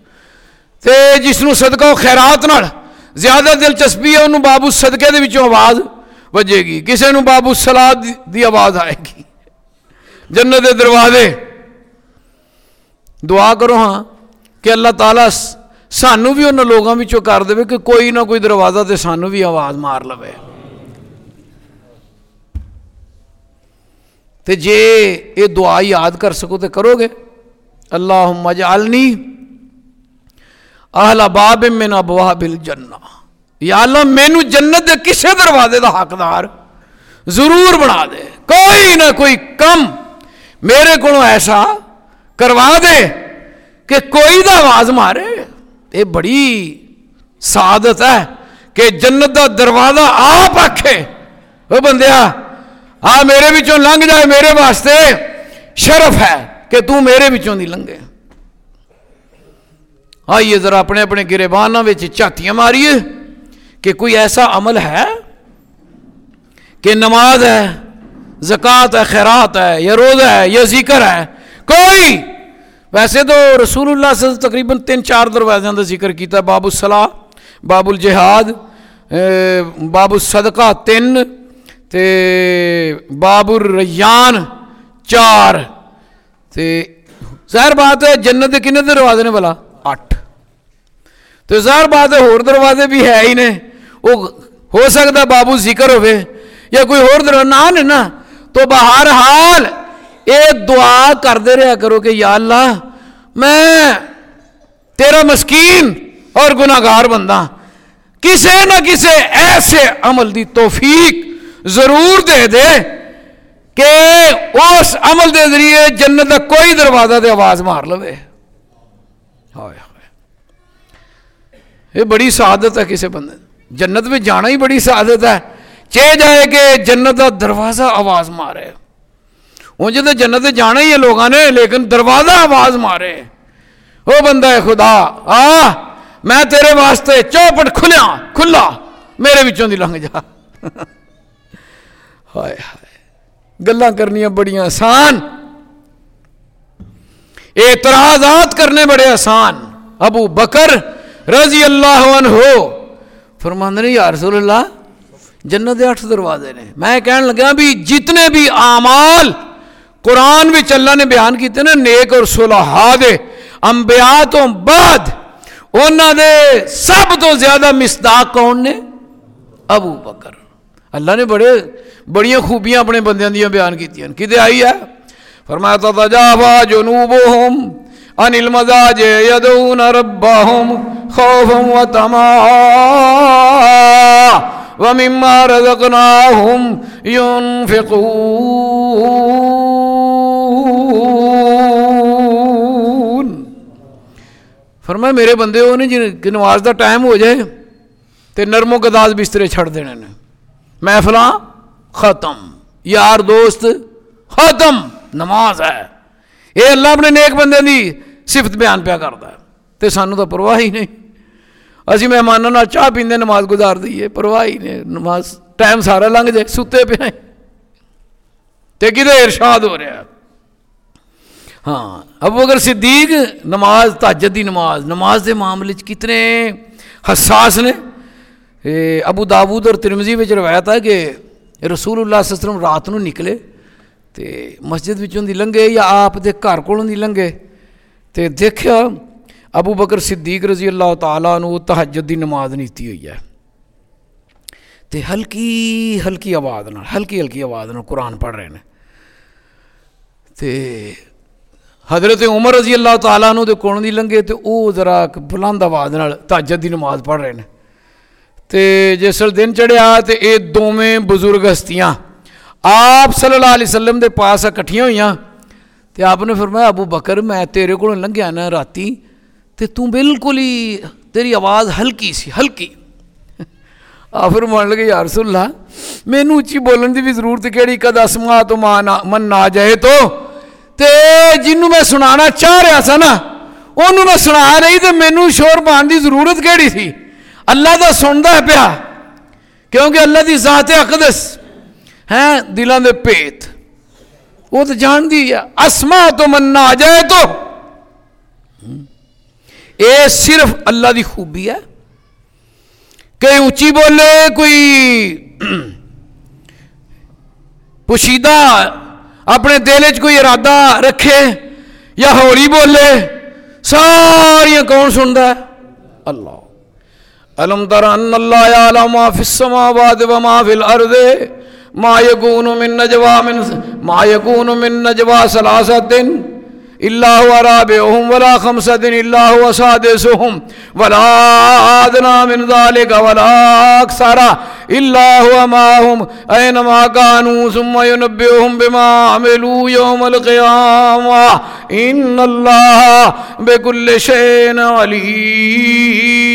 ਤੇ ਜਿਸ ਨੂੰ ਸਦਕਾ ਖੈਰਾਤ ਨਾਲ ਜ਼ਿਆਦਾ ਦਿਲਚਸਪੀ ਹੈ ਉਹਨੂੰ ਬਾਬੂ ਸਦਕੇ ਦੇ ਵਿੱਚੋਂ ਆਵਾਜ਼ ਵੱਜੇਗੀ ਕਿਸੇ ਨੂੰ ਬਾਬੂ ਸਲਾਦ ਦੀ ਆਵਾਜ਼ ਆਏਗੀ ਜੰਨਤ ਦੇ ਦਰਵਾਜ਼ੇ ਦੁਆ ਕਰੋ ਹਾਂ ਕਿ ਅੱਲਾਹ ਤਾਲਾ ਸਾਨੂੰ ਵੀ ਉਹਨਾਂ ਲੋਕਾਂ ਵਿੱਚੋਂ ਕਰ ਦੇਵੇ ਕਿ ਕੋਈ ਨਾ ਕੋਈ ਦਰਵਾਜ਼ਾ ਤੇ ਸਾਨੂੰ ਵੀ ਆਵਾਜ਼ ਮਾਰ ਤੇ ਜੇ ਇਹ ਦੁਆ ਯਾਦ ਕਰ ਸਕੋ ਤੇ ਕਰੋਗੇ ਅੱਲਾਹੁਮ ਜਅਲਨੀ ਅਹਲਾ ਬਾਬ ਮਿਨ ਅਬਵਾਬਿਲ ਜੰਨਾ ਯਾ ਅੱਲਾ ਮੈਨੂੰ ਜੰਨਤ ਦੇ ਕਿਸੇ ਦਰਵਾਜ਼ੇ ਦਾ ਹੱਕਦਾਰ ਜ਼ਰੂਰ ਬਣਾ ਦੇ ਕੋਈ ਨਾ ਕੋਈ ਕੰਮ ਮੇਰੇ ਕੋਲੋਂ ਐਸਾ ਕਰਵਾ ਦੇ ਕਿ ਕੋਈ ਦਾ ਆਵਾਜ਼ ਮਾਰੇ ਇਹ ਬੜੀ ਸਾਦਤ ਹੈ ਕਿ ਜੰਨਤ ਦਾ ਦਰਵਾਜ਼ਾ ਆਪ ਆਖੇ ਉਹ ਬੰਦਿਆ ہاں میرے بچوں لنگ جائے، میرے واسطے شرف ہے کہ تُو میرے بچوں دی لنگے۔ آئیے ذرا اپنے اپنے گریبانہ میں چاتیاں ماریے کہ کوئی ایسا عمل ہے کہ نماز ہے زکاة ہے، خیرات ہے، یا روزہ ہے، یا ذکر ہے۔ کوئی! ویسے تو رسول اللہ سے تقریباً تین چار دروازے کا ذکر کیتا، باب السلاح باب الجہاد باب الصدقہ، تین۔ تے باب الریان چار تے ظاہر بات ہے جنت کے کنے دروازے نے بلا اٹھ۔ تو ظاہر بات ہے ہور دروازے بھی ہے ہی نے۔ وہ ہو سکتا بابو ذکر ہوئے یا کوئی اور در نہ نے نا۔ تو بہر حال یہ دعا کرتے رہا کرو کہ یا اللہ میں تیرا مسکین اور گناگار بندہ ہاں۔ کسے نہ کسے ایسے عمل دی توفیق ضرور دے دے کہ اس عمل دے ذریعے جنت کا کوئی دروازہ دے آواز مار لو یہ بڑی سعادت ہے کسی بندے جنت میں جانا ہی بڑی سعادت ہے۔ چے جائے کہ جنت کا دروازہ آواز مارے۔ انج تو جنت جانا ہی ہے لوگوں نے، لیکن دروازہ آواز مارے۔ وہ بندہ ہے خدا، آ، میں تیرے واسطے چوپٹ کھلیا، کھلا، میرے بچوں دی لنگ جا۔ ہائے ہائے گلا کرنی بڑی آسان۔ اعتراضات کرنے بڑے آسان۔ ابو بکر رضی اللہ عنہ ہو فرماندے یا رسول اللہ، جنت دے اٹھ دروازے نے۔ میں کہنے لگا بھی جتنے بھی اعمال قرآن وچ اللہ نے بیان کیتے نا نیک اور صلحاء دے، انبیاء تو بعد انہاں دے سب تو زیادہ مصداق کون نے؟ ابو بکر۔ اللہ نے بڑے بڑی خوبیاں اپنے بندیاں دیاں بیان کیتیاں۔ کدے آئی ہے؟ فرمایا تتجافا جنوبهم عن المزاج يدعون ربهم خوفا وطمعا ومما رزقناهم ينفقون فرمایا، میرے بندے ہو نہیں جن کہ نماز دا ٹائم ہو جائے تے نرم و گداز بسترے چھڑ دینے نے۔ محفلاں ختم، یار دوست ختم، نماز ہے۔ یہ اللہ اپنے نیک بندے دی صفت بیان پیا کرتا ہے۔ تے سانو تو پرواہ ہی نہیں۔ اسی مہمانوں چاہ پیندے، نماز گزار دیے پرواہ ہی نہیں۔ نماز ٹائم سارا لنگ جائے، ستے پہ آئے تے کدھر ارشاد ہو رہا ہے؟ ہاں اب اگر صدیق نماز تاجد دی نماز نماز دے معاملے کتنے حساس نے۔ ابو داود اور ترمزی میں روایت ہے کہ رسول اللہ صلی اللہ علیہ وسلم رات نو نکلے تے مسجد وچوں دی لنگے یا آپ دے گھر کولوں دی لنگے تے دیکھیا ابو بکر صدیق رضی اللہ تعالیٰ عنہ تہجد دی نماز نیتی ہوئی ہے۔ تے ہلکی ہلکی آواز نال، ہلکی ہلکی آواز نال قرآن پڑھ رہے ہیں تے حضرت عمر رضی اللہ تعالیٰ عنہ دے کون دی لنگے تے او ذرا بلند آواز نال تہجد دی نماز پڑھ رہے ہیں تے جس دن چڑھیا تے اے دوویں بزرگ ہستیاں۔ آپ صلی اللہ علیہ وسلم دے پاس اکٹھیاں ہوئیاں تے آپ نے فرمایا، ابو بکر، میں تیرے کو لنگیا نا راتی، تے تو بالکل ہی تیری آواز ہلکی سی، ہلکی۔ آپ مان لگے، یا رسول اللہ، مینوں اچھی بولن دی بھی ضرورت کیڑی؟ قد اسما تو من نہ جائے تو۔ تے جنوں میں سنانا چاہ رہا سا نا انہوں نے سنا رہی، تے مینوں شور پان دی ضرورت کیڑی سی؟ اللہ دا سندا ہے پیا، کیونکہ اللہ دی ذات اقدس ہے دلوں دے پیت۔ وہ تو جان دی ہے اسما تو من آ جائے تو۔ اے صرف اللہ دی خوبی ہے۔ کہ اچھی بولے، کوئی پوشیدہ، اپنے دل چ کوئی ارادہ رکھے یا ہوری بولے، ساریاں کون سنتا ہے؟ اللہ۔ الم تر ان اللہ یعلم ما فی السماوات و ما فی الارض ما یکون من نجوا من ما یکون من نجوا ثلاثه هو رابعهم ولا خمسة إلا هو ولا أدنى من ذلك ولا أكثر إلا هو معهم أينما كانوا ثم ينبئهم بما عملوا يوم القيامة إن الله بكل شيء عليم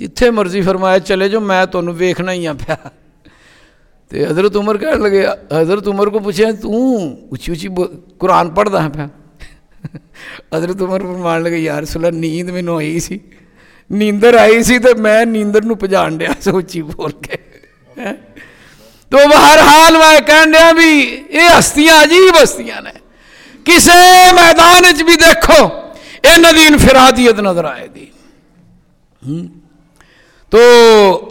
ਜਿੱਥੇ ਮਰਜ਼ੀ ਫਰਮਾਇਆ ਚਲੇ ਜੋ ਮੈਂ ਤੁਹਾਨੂੰ ਵੇਖਣਾ ਹੀ ਆ ਪਿਆ ਤੇ ਹਜ਼ਰਤ ਉਮਰ ਕਹਿਣ ਲੱਗੇ ਹਜ਼ਰਤ ਉਮਰ ਕੋ ਪੁੱਛਿਆ ਤੂੰ ਉੱਚੀ ਉੱਚੀ ਕੁਰਾਨ ਪੜਦਾ ਹੈ ਪਿਆ ਹਜ਼ਰਤ ਉਮਰ ਫਰਮਾਣ ਲੱਗੇ ਯਾਰ ਸੁਲਾ ਨੀਂਦ ਮੈਨੂੰ ਆਈ ਸੀ ਨੀਂਦਰ ਆਈ ਸੀ ਤੇ ਮੈਂ ਨੀਂਦਰ ਨੂੰ ਪਛਾਣ ਲਿਆ ਸੋਚੀ ਬੋਲ ਕੇ ਤੋ ਹਰ ਹਾਲ ਮੈਂ ਕਹਿਣ ਡਿਆ ਵੀ ਇਹ ਹਸਤੀਆਂ ਅਜੀਬ ਹਸਤੀਆਂ ਨੇ ਕਿਸੇ ਮੈਦਾਨ ਵਿੱਚ ਵੀ ਦੇਖੋ ਇਹਨਾਂ ਦੀ ਇਨਫਰਾਦੀਅਤ ਨਜ਼ਰ ਆਏਗੀ ਹੂੰ تو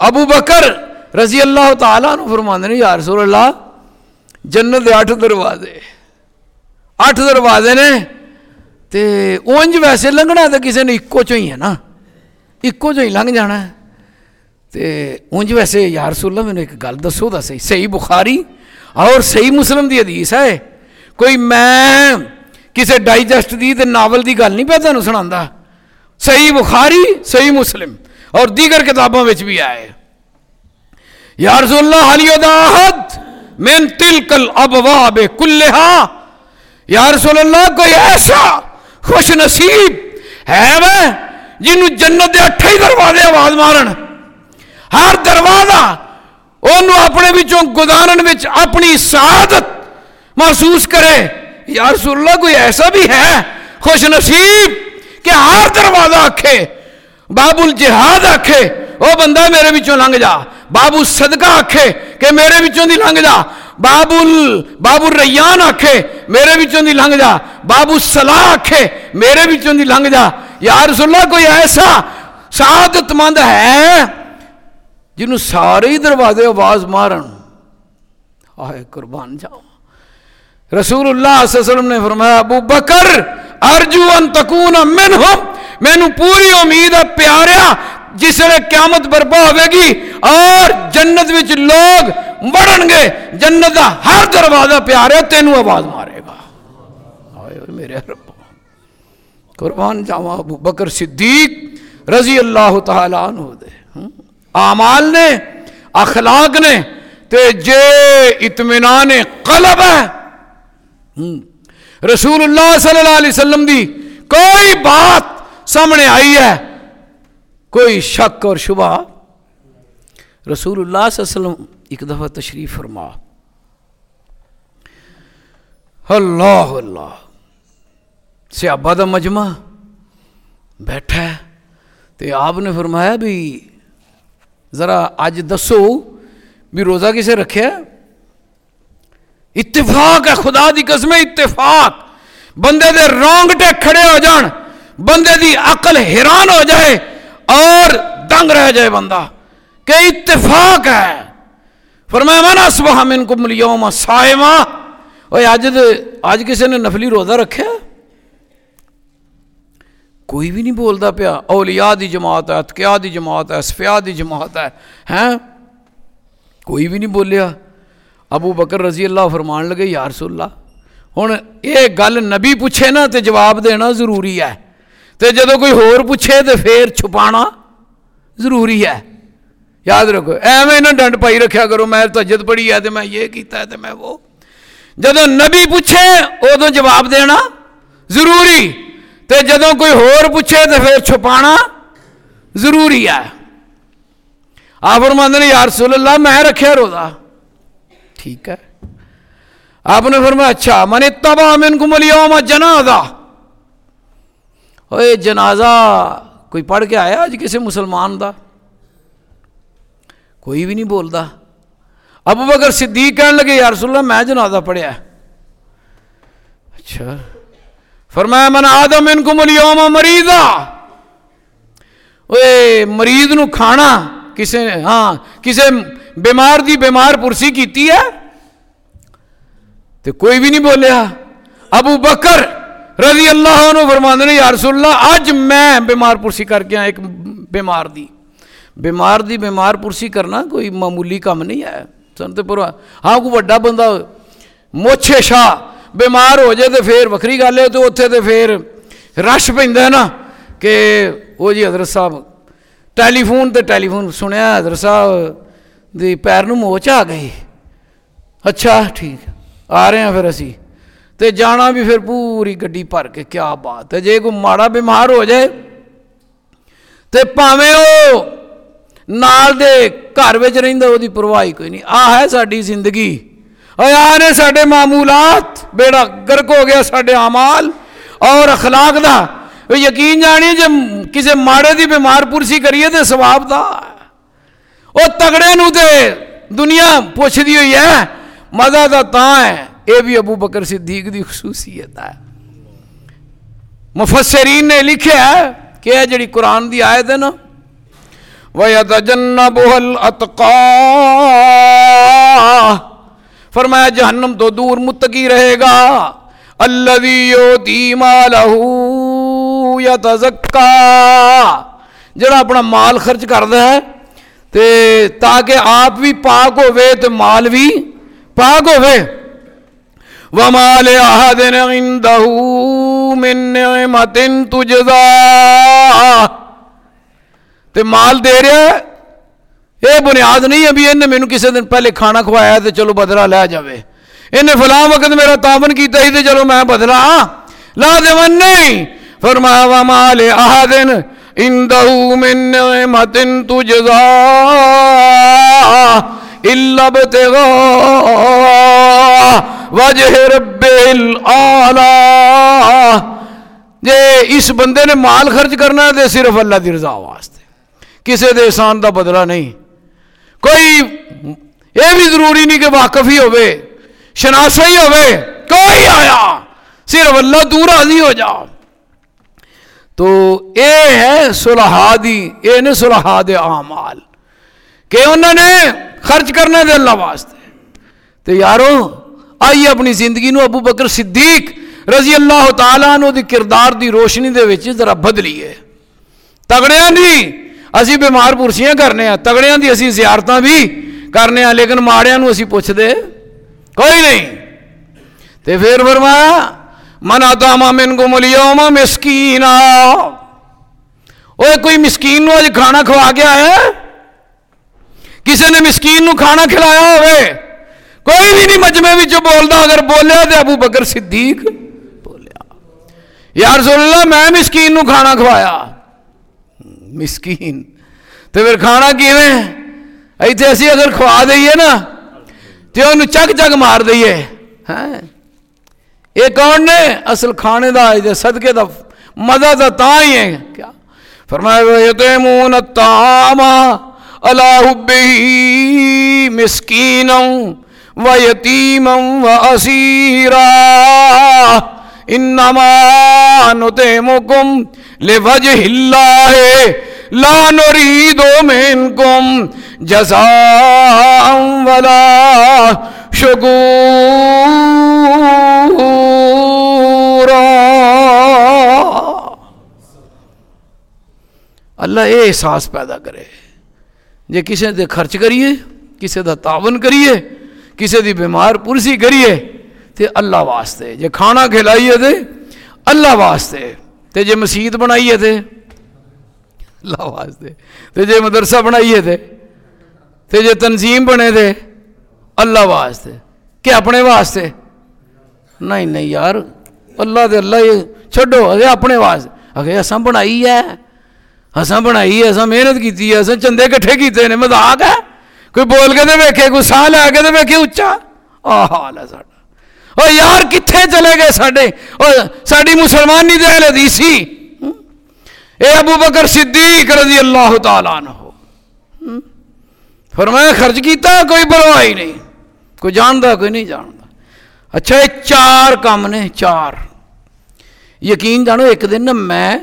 ابو بکر رضی اللہ تعالیٰ نے فرمانے نے، یا رسول اللہ، جنت دے اٹھ دروازے۔ اٹھ دروازے نے، تے اونج ویسے لنگنا تو کسی نے ایکو چو ہی ہے نا۔ ایکو چو ہی لنگ جانا ہے۔ تے اونج ویسے، یا رسول اللہ، میں نے ایک گل دسو، دا صحیح صحیح بخاری اور صحیح مسلم دی حدیث ہے۔ کوئی میں کسی ڈائجسٹ دی تے ناول دی گل نہیں پہ تمہیں سنا صحیح بخاری، صحیح مسلم۔ اور دیگر کتابوں میں بھی آئے۔ یا رسول اللہ علی داحت من تلکل ابواب کلہا یا رسول اللہ، کوئی ایسا خوش نصیب ہے میں جنہوں جنت دے اٹھائی دروازے آواز مارن۔ ہر دروازہ انہوں اپنے بچوں گدانن بچ اپنی سعادت محسوس کرے۔ یا رسول اللہ، کوئی ایسا بھی ہے خوش نصیب کہ ہر دروازہ آکھے۔ بابو الجہاد آکھے، او بندہ میرے بچوں لنگ جا۔ بابو صدقہ آکھے کہ میرے بچوں دی لنگ جا۔ بابو بابو الریان آکھے، میرے بچوں دی لنگ جا۔ بابو صلاح آکھے، میرے بچوں دی لنگ جا۔ یا رسول اللہ، کوئی ایسا سعادت مند ہے جنہوں سارے ہی دروازے آواز مارن؟ آئے قربان جاؤ۔ رسول اللہ صلی اللہ علیہ وسلم نے فرمایا، ابو بکر، ارجو ان تکون منہم۔ میں نو پوری امید ہے پیاریا جس نے قیامت برپا ہوئے گی اور جنت وچ لوگ بڑھن گے۔ جنت دا ہر دروازہ، پیارے، تینوں آواز مارے گا۔ میرے رب قربان جاوا ابو بکر صدیق رضی اللہ تعالیٰ عنہ دے۔ آمال نے، اخلاق نے، تے جے اتمنان قلب ہے۔ رسول اللہ صلی اللہ علیہ وسلم دی کوئی بات سامنے آئی ہے۔ کوئی شک اور شبہ؟ رسول اللہ صلی اللہ علیہ وسلم ایک دفعہ تشریف فرما۔ اللہ اللہ۔ سیابہ دا مجمع بیٹھا ہے تو آپ نے فرمایا بھی ذرا آج دسو بھی روزہ کسے رکھے اتفاق ہے، خدا دی قسم اتفاق۔ بندے دے رونگٹے کھڑے ہو جان۔ بندے دی عقل حیران ہو جائے اور دنگ رہ جائے بندہ کہ اتفاق ہے۔ فرمایا مانا صبح من کم اليوم سائمہ اوہ آج, آج کسی نے نفلی روزہ رکھے کوئی بھی نہیں بولتا پیا اولیاء دی جماعت ہے اتقیاء دی جماعت ہے اسفیاء دی جماعت ہے ہیں؟ کوئی بھی نہیں بولیا۔ ابو بکر رضی اللہ فرمان لگے یا رسول اللہ ہوں یہ گل نبی پوچھے نا تو جواب دینا ضروری ہے۔ تو جدو کوئی ہور پوچھے تو پھر چھپانا ضروری ہے۔ یاد رکھو، ایویں نہ ڈنڈ پائی رکھا کرو، میں تجد پڑھی ہے تو میں یہ کیتا ہے تو میں وہ۔ جدو نبی پوچھے ادو جواب دینا ضروری۔ تو جدو کوئی ہور پوچھے تو پھر چھپانا ضروری ہے۔ آپ فرماندے نے، یا رسول اللہ، میں رکھیا روزہ۔ ٹھیک ہے۔ آپ نے فرمایا اچھا میں نے تباہ من کو ملیوم جنا ਓਏ ਜਨਾਜ਼ਾ ਕੋਈ ਪੜ ਕੇ ਆਇਆ ਅੱਜ ਕਿਸੇ ਮੁਸਲਮਾਨ ਦਾ ਕੋਈ ਵੀ ਨਹੀਂ ਬੋਲਦਾ ਅਬੂ ਬਕਰ ਸਿੱਦੀਕ ਕਹਿਣ ਲੱਗੇ ਯਾ ਰਸੂਲullah ਮੈਂ ਜਨਾਜ਼ਾ ਪੜਿਆ ਅੱਛਾ ਫਰਮਾਇਆ ਮਨ ਆਦਮ ਇਨਕੁਮ ਅਲ-ਯawma ਮਰੀਜ਼ਾ ਓਏ ਮਰੀਜ਼ ਨੂੰ ਖਾਣਾ ਕਿਸੇ ਨੇ ਹਾਂ ਕਿਸੇ ਬਿਮਾਰ ਦੀ ਬਿਮਾਰ ਪੁਰਸੀ ਕੀਤੀ ਹੈ ਤੇ ਕੋਈ ਵੀ ਨਹੀਂ ਬੋਲਿਆ ਅਬੂ ਬਕਰ ਰਜ਼ੀ ਅੱਲਾਹ ਨੂੰ ਫਰਮਾਉਂਦੇ ਨੇ ਯਾ ਰਸੂਲullah ਅੱਜ ਮੈਂ ਬਿਮਾਰ ਪੁਰਸੀ ਕਰਕੇ ਆ ਇੱਕ ਬਿਮਾਰ ਦੀ ਬਿਮਾਰ ਦੀ ਬਿਮਾਰ ਪੁਰਸੀ ਕਰਨਾ ਕੋਈ ਮਾਮੂਲੀ ਕੰਮ ਨਹੀਂ ਹੈ ਸਾਨੂੰ ਤੇ ਪਰਵਾ ਹਾਂ ਕੋਈ ਵੱਡਾ ਬੰਦਾ ਮੋਛੇ ਸ਼ਾ ਬਿਮਾਰ ਹੋ ਜਾਏ ਤੇ ਫੇਰ ਵੱਖਰੀ ਗੱਲ ਹੈ ਤੇ ਉੱਥੇ ਤੇ ਫੇਰ ਰਸ਼ ਪੈਂਦਾ ਨਾ ਕਿ ਉਹ ਜੀ ਹਜ਼ਰਤ ਸਾਹਿਬ ਟੈਲੀਫੋਨ ਤੇ ਟੈਲੀਫੋਨ ਸੁਣਿਆ ਹਜ਼ਰਤ ਸਾਹਿਬ ਦੀ ਪੈਰ ਨੂੰ ਮੋਚ ਆ ਗਈ ਅੱਛਾ ਠੀਕ ਆ ਰਹੇ ਆ ਫਿਰ ਅਸੀਂ ਤੇ تو جانا بھی پھر پوری گڈی بھر کے کیا بات ہے؟ جی کو ماڑا بیمار ہو جائے تو پاویں او نال دے گھر وچ رہندا اودی پرواہ کوئی نہیں۔ آ ہے ساری زندگی۔ اے آ رہے سارے معمولات۔ بیڑا گرک ہو گیا ساڈے اعمال اور اخلاق دا۔ یقین جانی جے کسی ماڑے کی بیمار پورسی کریے تو سواب دا۔ وہ تگڑے نو تے دنیا پوچھ دی ہوئی ہے، مزہ تو تاں ہے۔ یہ بھی ابو بکر صدیق دی خصوصیت ہے۔ مفسرین نے لکھیا ہے کہ یہ جڑی قرآن دی آیت ہے نا، وَيَتَجَنَّبُهَا الْأَتْقَى فرمایا، جہنم تو دور متقی رہے گا۔ الَّذِي يُوْتِي مَالَهُ يَتَزَكَّى۔ جڑا اپنا مال خرچ کردا ہے تاکہ آپ بھی پاک ہوئے تے مال بھی پاک ہوئے وما لأحد عنده من نعمت تجزا تے مال دے رہے ہیں یہ بنیاد نہیں ہے بھی انہیں مینوں کسی دن پہلے کھانا کھوایا تو چلو بدلہ لے جاوے۔ انہیں فلاں وقت میرا تعاون کیتا ہی تے چلو میں بدلہ لا دیون نہیں۔ فرمایا، وما لأحد عنده من نعمت تجزا اللہ ابتغاء وجہ رب جے اس بندے نے مال خرچ کرنا ہے تو صرف اللہ دی رضا واسطے۔ کسی دے احسان دا بدلا نہیں۔ کوئی یہ بھی ضروری نہیں کہ واقف ہی ہوئے شناسا ہی ہوئے، کوئی آیا، صرف اللہ تو راضی ہو جا۔ تو اے ہے صلحاء دی، اے نے صلحاء دے آمال کہ انہوں نے خرچ کرنا دے اللہ واسطے۔ تو یاروں ਤੇ ਯਾਰੋ ਆਈਏ ਆਪਣੀ ਜ਼ਿੰਦਗੀ ਨੂੰ ਅਬੂ ਬਕਰ ਸਿੱਦੀਕ ਰਜ਼ੀ ਅੱਲਾਹ ਤਾਲਾ ਨੂੰ ਦੀ ਕਿਰਦਾਰ ਦੀ ਰੋਸ਼ਨੀ ਦੇ ਵਿੱਚ ਜ਼ਰਾ ਬਦਲੀਏ ਤਗੜਿਆਂ ਦੀ ਅਸੀਂ ਬਿਮਾਰ ਪੁਰਸੀਆਂ ਕਰਨੇ ਆ ਤਗੜਿਆਂ ਦੀ ਅਸੀਂ ਜ਼ਿਆਰਤਾਂ ਵੀ ਕਰਨੇ ਆ ਲੇਕਿਨ ਮਾੜਿਆਂ ਨੂੰ ਅਸੀਂ ਪੁੱਛਦੇ ਕੋਈ ਨਹੀਂ ਤੇ ਫੇਰ ਫਰਮਾਇਆ ਮਨ ਆਤਾਮਾ ਮਿਨਕੁਮ ਅਲ-ਯawma ਮਿਸਕੀਨਾ ਓਏ ਕੋਈ ਮਿਸਕੀਨ ਨੂੰ ਅੱਜ ਖਾਣਾ ਖਵਾ ਕੇ ਆਇਆ ਕਿਸੇ ਨੇ ਮਿਸਕੀਨ ਨੂੰ ਖਾਣਾ ਖਿਲਾਇਆ ਹੋਵੇ کوئی بھی نہیں مجمے بھی بولتا اگر بولیا تو ابو بکر صدیق بولیا۔ یا رسول اللہ، میں مسکین نو کھانا کھوایا۔ مسکین۔ تو پھر کھانا کیویں؟ ایتھے اسی اگر کھوا دئیے نا تو انہوں چک چک مار دئیے۔ ہیں یہ کون نے؟ اصل کھانے دا صدقے دا مزہ تو تا ہی ہے۔ کیا؟ فرمایا یتیمون الطعام الا حبہ مسکینوں و یتیم و اسیرا انما نتمکم لوجه اللہ لا نريد منكم جزاء ولا شکورا اللہ اے احساس پیدا کرے جے کسے دے خرچ کریے، کسے دا تعاون کریے ਕਿਸੇ ਦੀ ਬਿਮਾਰ ਪੁਰਸੀ ਕਰੀਏ ਤੇ ਅੱਲਾ ਵਾਸਤੇ ਜੇ ਖਾਣਾ ਖਿਲਾਈਏ ਤੇ ਅੱਲਾ ਵਾਸਤੇ ਤੇ ਜੇ ਮਸਜਿਦ ਬਣਾਈਏ ਤੇ ਅੱਲਾ ਵਾਸਤੇ ਤੇ ਜੇ ਮਦਰਸਾ ਬਣਾਈਏ ਤੇ ਤੇ ਜੇ ਤਨਜ਼ੀਮ ਬਣੇ ਦੇ ਅੱਲਾ ਵਾਸਤੇ ਕਿ ਆਪਣੇ ਵਾਸਤੇ ਨਹੀਂ ਨਹੀਂ ਯਾਰ ਅੱਲਾ ਦੇ ਅੱਲਾ ਹੀ ਛੱਡੋ ਅਗੇ ਆਪਣੇ ਵਾਸਤੇ ਅਗੇ ਅਸਾਂ ਬਣਾਈ ਹੈ ਅਸਾਂ ਬਣਾਈ ਹੈ ਅਸਾਂ ਮਿਹਨਤ ਕੀਤੀ ਹੈ ਅਸਾਂ ਚੰਦੇ ਇਕੱਠੇ ਕੀਤੇ ਨੇ ਮਜ਼ਾਕ ਹੈ کوئی بول کے تو کوئی ساہ لے کے تو ویکھے اچا آ حال ہے ساڈا۔ او یار، کتھے چلے گئے سڈے اور ساری مسلمان مسلمانی دے اہل حدیسی اے ابو بکر صدیق رضی اللہ تعالیٰ عنہ۔ فرمایا، خرچ کیتا، کوئی پرواہ نہیں۔ کوئی جانتا کوئی نہیں جانتا اچھا یہ چار کام نے، چار۔ یقین جانو، ایک دن میں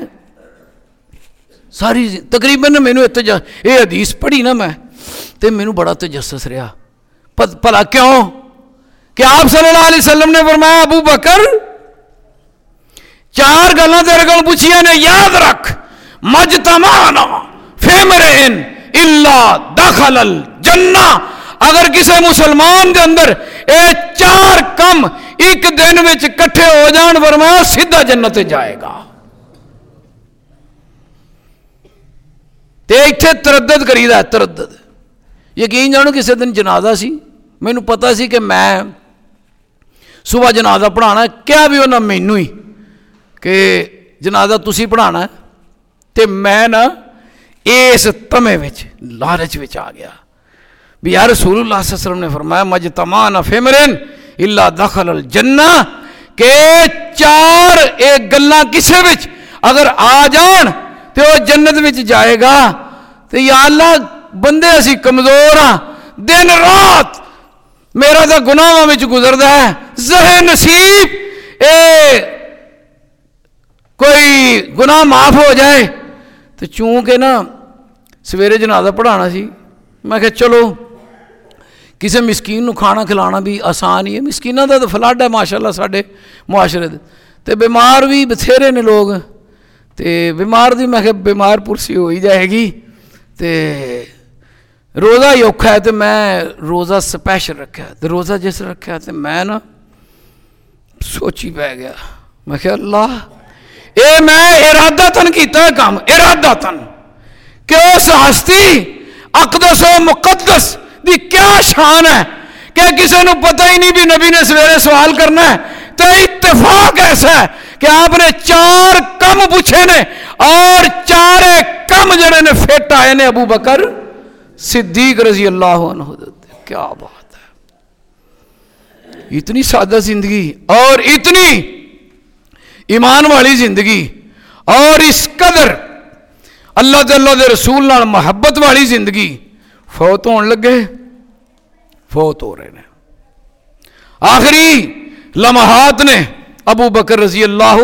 ساری تقریباً مینو اتنے یہ حدیث پڑھی نا میں۔ ਤੇ ਮੈਨੂੰ بڑا تجسس رہا۔ ਭਲਾ کیوں؟ کہ آپ صلی اللہ علیہ وسلم نے فرمایا، ابو بکر، چار گلاں تیرے کو پوچھیا نے، یاد رکھ مجتمعنا فیمرین اللہ دخل الجنہ۔ اگر کسی مسلمان دے اندر اے چار کم ایک دن وچ کٹھے ہو جان، فرمایا، سیدھا جنت جائے گا۔ تے ایتھے تردد کریدا ہے، تردد۔ ਯਕੀਨ ਜਾਣੋ ਕਿਸੇ ਦਿਨ ਜਨਾਜ਼ਾ ਸੀ ਮੈਨੂੰ ਪਤਾ ਸੀ ਕਿ ਮੈਂ ਸਵੇਰ ਜਨਾਜ਼ਾ ਪੜਾਣਾ ਕਿਹਾ ਵੀ ਉਹਨਾਂ ਮੈਨੂੰ ਹੀ ਕਿ ਜਨਾਜ਼ਾ ਤੁਸੀਂ ਪੜਾਣਾ ਤੇ ਮੈਂ ਨਾ ਇਸ ਤਮੇ ਵਿੱਚ ਲਾਲਚ ਵਿੱਚ ਆ ਗਿਆ ਵੀ ਯਾ ਰਸੂਲullah ਸੱਲਮ ਨੇ ਫਰਮਾਇਆ ਮਜਤਮਾ ਨਾ ਫਿਮਰਨ ਇਲਾ ਦਖਲ ਅਲ ਜੰਨਾ ਕਿ ਚਾਰ ਇਹ ਗੱਲਾਂ ਕਿਸੇ ਵਿੱਚ ਅਗਰ ਆ ਜਾਣ ਤੇ ਉਹ ਜੰਨਤ ਵਿੱਚ ਜਾਏਗਾ ਤੇ ਯਾ ਅੱਲਾ ਬੰਦੇ ਅਸੀਂ ਕਮਜ਼ੋਰ ਆ ਦਿਨ ਰਾਤ ਮੇਰਾ ਤਾਂ ਗੁਨਾਹਾਂ ਵਿੱਚ ਗੁਜ਼ਰਦਾ ਹੈ ਜ਼ਹਿ ਨਸੀਬ ਇਹ ਕੋਈ ਗੁਨਾਹ ਮਾਫ ਹੋ ਜਾਏ ਤੇ ਚੂੰਕਿ ਨਾ ਸਵੇਰੇ ਜਨਾਜ਼ਾ ਪੜਾਉਣਾ ਸੀ ਮੈਂ ਕਿਹਾ ਚਲੋ ਕਿਸੇ ਮਿਸਕੀਨ ਨੂੰ ਖਾਣਾ ਖਿਲਾਣਾ ਵੀ ਆਸਾਨ ਹੀ ਹੈ ਮਿਸਕੀਨਾਂ ਦਾ ਤਾਂ ਫਲੱਡ ਹੈ ਮਾਸ਼ਾਅੱਲਾ ਸਾਡੇ ਮੁਆਸ਼ਰੇ ਦੇ ਤੇ ਬਿਮਾਰ ਵੀ ਬਥੇਰੇ ਨੇ ਲੋਕ ਤੇ ਬਿਮਾਰ ਦੀ ਮੈਂ ਕਿਹਾ ਬਿਮਾਰ ਪੁਰਸੀ ਹੋ ਹੀ ਜਾਏਗੀ ਤੇ ਰੋਜ਼ਾ ਹੀ ਔਖਾ ਹੈ ਤੇ ਮੈਂ ਰੋਜ਼ਾ ਸਪੈਸ਼ਲ ਰੱਖਿਆ ਤੇ ਰੋਜ਼ਾ ਜਿਸ ਰੱਖਿਆ ਤੇ ਮੈਂ ਨਾ ਸੋਚੀ ਪੈ ਗਿਆ ਮੈਂ ਕਿਹਾ ਅੱਲਾ ਇਹ ਮੈਂ ਇਰਾਦਤਨ ਕੀਤਾ ਕੰਮ ਇਰਾਦਤਨ ਕਿ ਉਸ ਹਸਤੀ ਅਕਦਸ ਉਹ ਮੁਕੱਦਸ ਦੀ ਕੀ ਸ਼ਾਨ ਹੈ ਕਿ ਕਿਸੇ ਨੂੰ ਪਤਾ ਹੀ ਨਹੀਂ ਵੀ ਨਬੀ ਨੇ ਸਵੇਰੇ ਸਵਾਲ ਕਰਨਾ ਹੈ ਤੇ ਇਤਫਾਕ ਐਸਾ ਹੈ ਕਿ ਆਪਨੇ ਚਾਰ ਕੰਮ ਪੁੱਛੇ ਨੇ ਔਰ ਚਾਰੇ ਕੰਮ ਜਿਹੜੇ صدیق رضی اللہ عنہ کیا بات ہے؟ اتنی سادہ زندگی، اور اتنی ایمان والی زندگی، اور اس قدر اللہ تعالیٰ دے رسول نال محبت والی زندگی، فوت ہون لگے، فوت ہو رہے ہیں آخری لمحات نے ابو بکر رضی اللہ،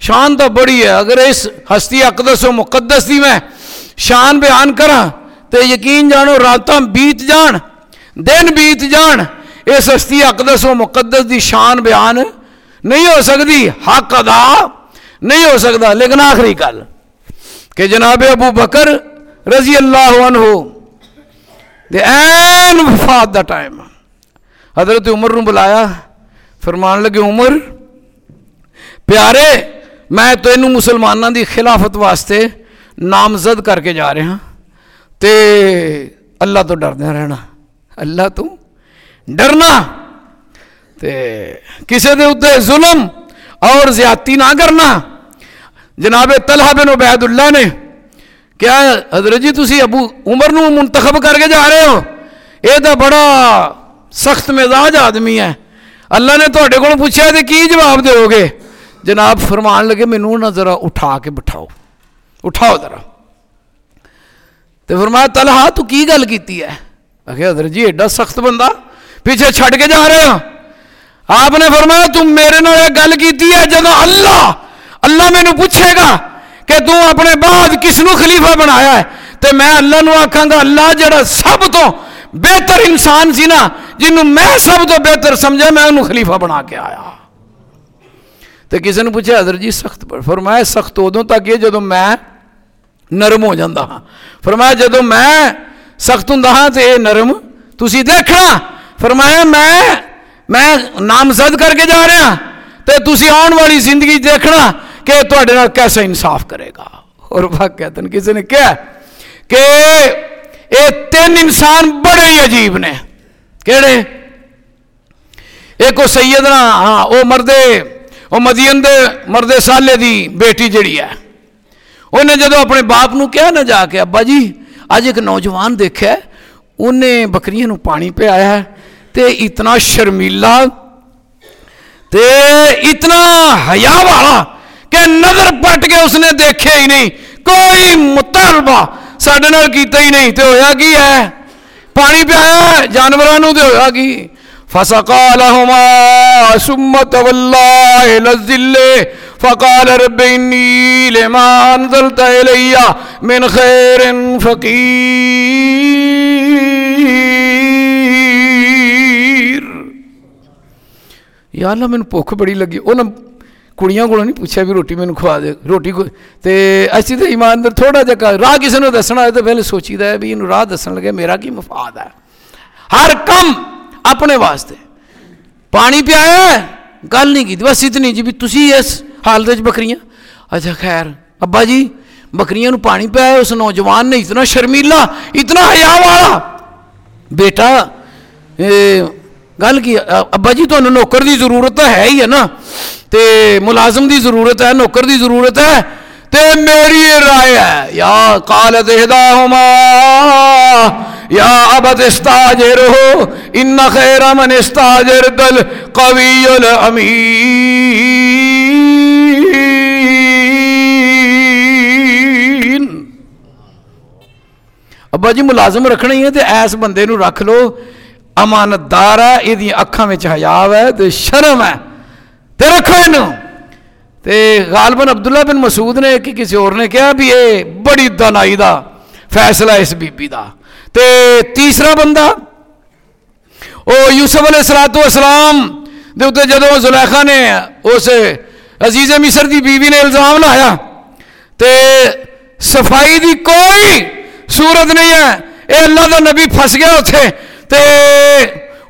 شان تو بڑی ہے، اگر اس ہستی اقدس و مقدس دی میں شان بیان کراں تے یقین جانو راتاں بیت جان، دن بیت جان اس ہستی اقدس و مقدس دی شان بیان نہیں ہو سکتی، حق ادا نہیں ہو سکتا۔ لیکن آخری گل کہ جناب ابو بکر رضی اللہ عنہ دے این وفات دا ٹائم حضرت عمر نو بلایا، فرمان لگے عمر، پیارے، میں تو مسلمانوں دی خلافت واسطے نامزد کر کے جا رہا۔ ہاں تے اللہ تو ڈردیا رہنا۔ اللہ تو ڈرنا۔ تے کسے دے اتنے ظلم اور زیادتی نہ کرنا۔ جناب طلحہ بن عبید اللہ نے کیا حضرت جی تسی ابو عمر نو منتخب کر کے جا رہے ہو۔ یہ تو بڑا سخت مزاج آدمی ہے۔ اللہ نے تھوڑے کو پوچھا تو کی جواب دو گے جناب فرمان لگے مینو نہ ذرا اٹھا کے بٹھاؤ۔ اٹھاؤ ذرا۔ ਤੇ ਫਰਮਾਇਆ ਤਲਹਾ ਤੂੰ ਕੀ ਗੱਲ ਕੀਤੀ ਹੈ ਆਖਿਆ ਹਜ਼ਰਤ ਜੀ ਐਡਾ ਸਖਤ ਬੰਦਾ ਪਿੱਛੇ ਛੱਡ ਕੇ ਜਾ ਰਹੇ ਹੋ ਆਪਨੇ ਫਰਮਾਇਆ ਤੂੰ ਮੇਰੇ ਨਾਲ ਇਹ ਗੱਲ ਕੀਤੀ ਹੈ ਜਦੋਂ ਅੱਲਾ ਅੱਲਾ ਮੈਨੂੰ ਪੁੱਛੇਗਾ ਕਿ ਤੂੰ ਆਪਣੇ ਬਾਅਦ ਕਿਸ ਨੂੰ ਖਲੀਫਾ ਬਣਾਇਆ ਹੈ ਤੇ ਮੈਂ ਅੱਲਾ ਨੂੰ ਆਖਾਂਗਾ ਅੱਲਾ ਜਿਹੜਾ ਸਭ ਤੋਂ ਬਿਹਤਰ ਇਨਸਾਨ ਸੀ ਨਾ ਜਿਹਨੂੰ ਮੈਂ ਸਭ ਤੋਂ ਬਿਹਤਰ ਸਮਝਿਆ ਮੈਂ ਉਹਨੂੰ ਖਲੀਫਾ ਬਣਾ ਕੇ ਆਇਆ ਤੇ ਕਿਸੇ ਨੂੰ ਪੁੱਛਿਆ ਹਜ਼ਰਤ ਜੀ ਸਖਤ ਫਰਮਾਇਆ ਸਖਤ ਉਦੋਂ ਤੱਕ ਇਹ ਜਦੋਂ ਮੈਂ ਨਰਮ ਹੋ ਜਾਂਦਾ ਹਾਂ ਫਰਮਾਇਆ ਜਦੋਂ ਮੈਂ ਸਖਤ ਹੁੰਦਾ ਹਾਂ ਤੇ ਇਹ ਨਰਮ ਤੁਸੀਂ ਦੇਖਣਾ ਫਰਮਾਇਆ ਮੈਂ ਮੈਂ ਨਾਮਜ਼ਦ ਕਰਕੇ ਜਾ ਰਿਹਾ ਤੇ ਤੁਸੀਂ ਆਉਣ ਵਾਲੀ ਜ਼ਿੰਦਗੀ ਦੇਖਣਾ ਕਿ ਤੁਹਾਡੇ ਨਾਲ ਕਿਵੇਂ ਇਨਸਾਫ ਕਰੇਗਾ ਔਰ ਵਾਕਿਆਤਨ ਕਿਸੇ ਨੇ ਕਿਹਾ ਕਿ ਇਹ ਤਿੰਨ ਇਨਸਾਨ ਬੜੇ ਹੀ ਅਜੀਬ ਨੇ ਕਿਹੜੇ ਇੱਕ ਉਹ ਸੈਯਦਨਾ ਹਾਂ ਉਹ ਮਰਦੇ ਉਹ ਮਦੀਨ ਦੇ ਮਰਦੇ ਸਾਲੇ ਦੀ ਬੇਟੀ ਜਿਹੜੀ ਹੈ انہیں جب اپنے باپ نو کیا نہ جا کے ابا جی نوجوان دیکھا بکری تے اتنا شرمیلا اتنا ہیا والا نظر پٹ کے اس نے دیکھے ہی نہیں کوئی متباد س نہیں تے ہویا کی ہے پانی پیا تے ہویا کی فسا کالا لَزِّلِّهِ فقال رب إني لما أنزلت إلي من خير فقير ਯਾ ਅੱਲਾ ਮੈਨੂੰ ਭੁੱਖ ਬੜੀ ਲੱਗੀ ਉਹਨਾਂ ਕੁੜੀਆਂ ਕੋਲੋਂ ਨਹੀਂ ਪੁੱਛਿਆ ਵੀ ਰੋਟੀ ਮੈਨੂੰ ਖਵਾ ਦੇ ਰੋਟੀ ਕੋ ਤੇ ਅਸੀਂ ਤੇ ਇਮਾਨਦਾਰ ਥੋੜਾ ਜਿਹਾ ਰਾਹ ਕਿਸੇ ਨੂੰ ਦੱਸਣਾ ਹੋਏ ਤਾਂ ਪਹਿਲੇ ਸੋਚੀਦਾ ਹੈ ਵੀ ਇਹਨੂੰ ਰਾਹ ਦੱਸਣ ਲੱਗੇ ਮੇਰਾ ਕੀ ਮਫਾਦ ਹੈ ਹਰ ਕੰਮ ਆਪਣੇ ਵਾਸਤੇ ਪਾਣੀ ਪਿਆਇਆ ਗੱਲ ਨਹੀਂ ਕੀਤੀ ਬਸ ਇਤਨੀ ਜੀ ਵੀ ਤੁਸੀਂ ਇਸ ਹਾਲਤ ਵਿੱਚ ਬੱਕਰੀਆਂ ਅੱਛਾ ਖੈਰ ਅੱਬਾ ਜੀ ਬੱਕਰੀਆਂ ਨੂੰ ਪਾਣੀ ਪਿਆਇਆ ਉਸ ਨੌਜਵਾਨ ਨੇ ਇਤਨਾ ਸ਼ਰਮੀਲਾ ਇਤਨਾ ਹਯਾ ਵਾਲਾ ਬੇਟਾ ਇਹ ਗੱਲ ਕੀ ਅੱਬਾ ਜੀ ਤੁਹਾਨੂੰ ਨੌਕਰ ਦੀ ਜ਼ਰੂਰਤ ਤਾਂ ਹੈ ਹੀ ਹੈ ਨਾ ਤੇ ਮੁਲਾਜ਼ਮ ਦੀ ਜ਼ਰੂਰਤ ਹੈ ਨੌਕਰ ਦੀ ਜ਼ਰੂਰਤ ਹੈ ਤੇ ਮੇਰੀ ਇਹ رائے ਹੈ ਯਾ ਕਾਲਤ ਇਹਦਾਹੁਮਾ ਯਾ ਅਬਤ ਇਸਤਾਜਰਹੁ ਇਨ ਖੈਰ ਮਨ ਇਸਤਾਜਰਤਲ ਅੱਬਾ ਜੀ ਮੁਲਾਜ਼ਮ ਰੱਖਣਾ ਹੀ ਹੈ ਤੇ ਐਸ ਬੰਦੇ ਨੂੰ ਰੱਖ ਲੋ ਅਮਾਨਤਦਾਰ ਹੈ ਇਹਦੀਆਂ ਅੱਖਾਂ ਵਿੱਚ ਹਯਾ ਹੈ ਤੇ ਸ਼ਰਮ ਹੈ ਤੇ ਰੱਖੋ ਇਹਨੂੰ ਤੇ ਗਾਲਬਨ ਅਬਦੁੱਲਾ ਬਿਨ ਮਸੂਦ ਨੇ ਕਿ ਕਿਸੇ ਹੋਰ ਨੇ ਕਿਹਾ ਵੀ ਇਹ ਬੜੀ ਦਨਾਈ ਦਾ ਫੈਸਲਾ ਇਸ ਬੀਬੀ ਦਾ ਤੇ ਤੀਸਰਾ ਬੰਦਾ ਉਹ ਯੂਸਫ ਅਲੈਹ ਸਲਾਤੂ ਅਸਲਾਮ ਦੇ ਉੱਤੇ ਜਦੋਂ ਜ਼ੁਲੈਖਾ ਨੇ ਉਸ ਅਜ਼ੀਜ਼ ਮਿਸਰ ਦੀ ਬੀਵੀ ਨੇ ਇਲਜ਼ਾਮ ਲਾਇਆ ਤੇ ਸਫਾਈ ਦੀ ਕੋਈ ਸੂਰਤ ਨਹੀਂ ਹੈ ਇਹ ਅੱਲਾ ਦਾ ਨਬੀ ਫਸ ਗਿਆ ਉੱਥੇ ਤੇ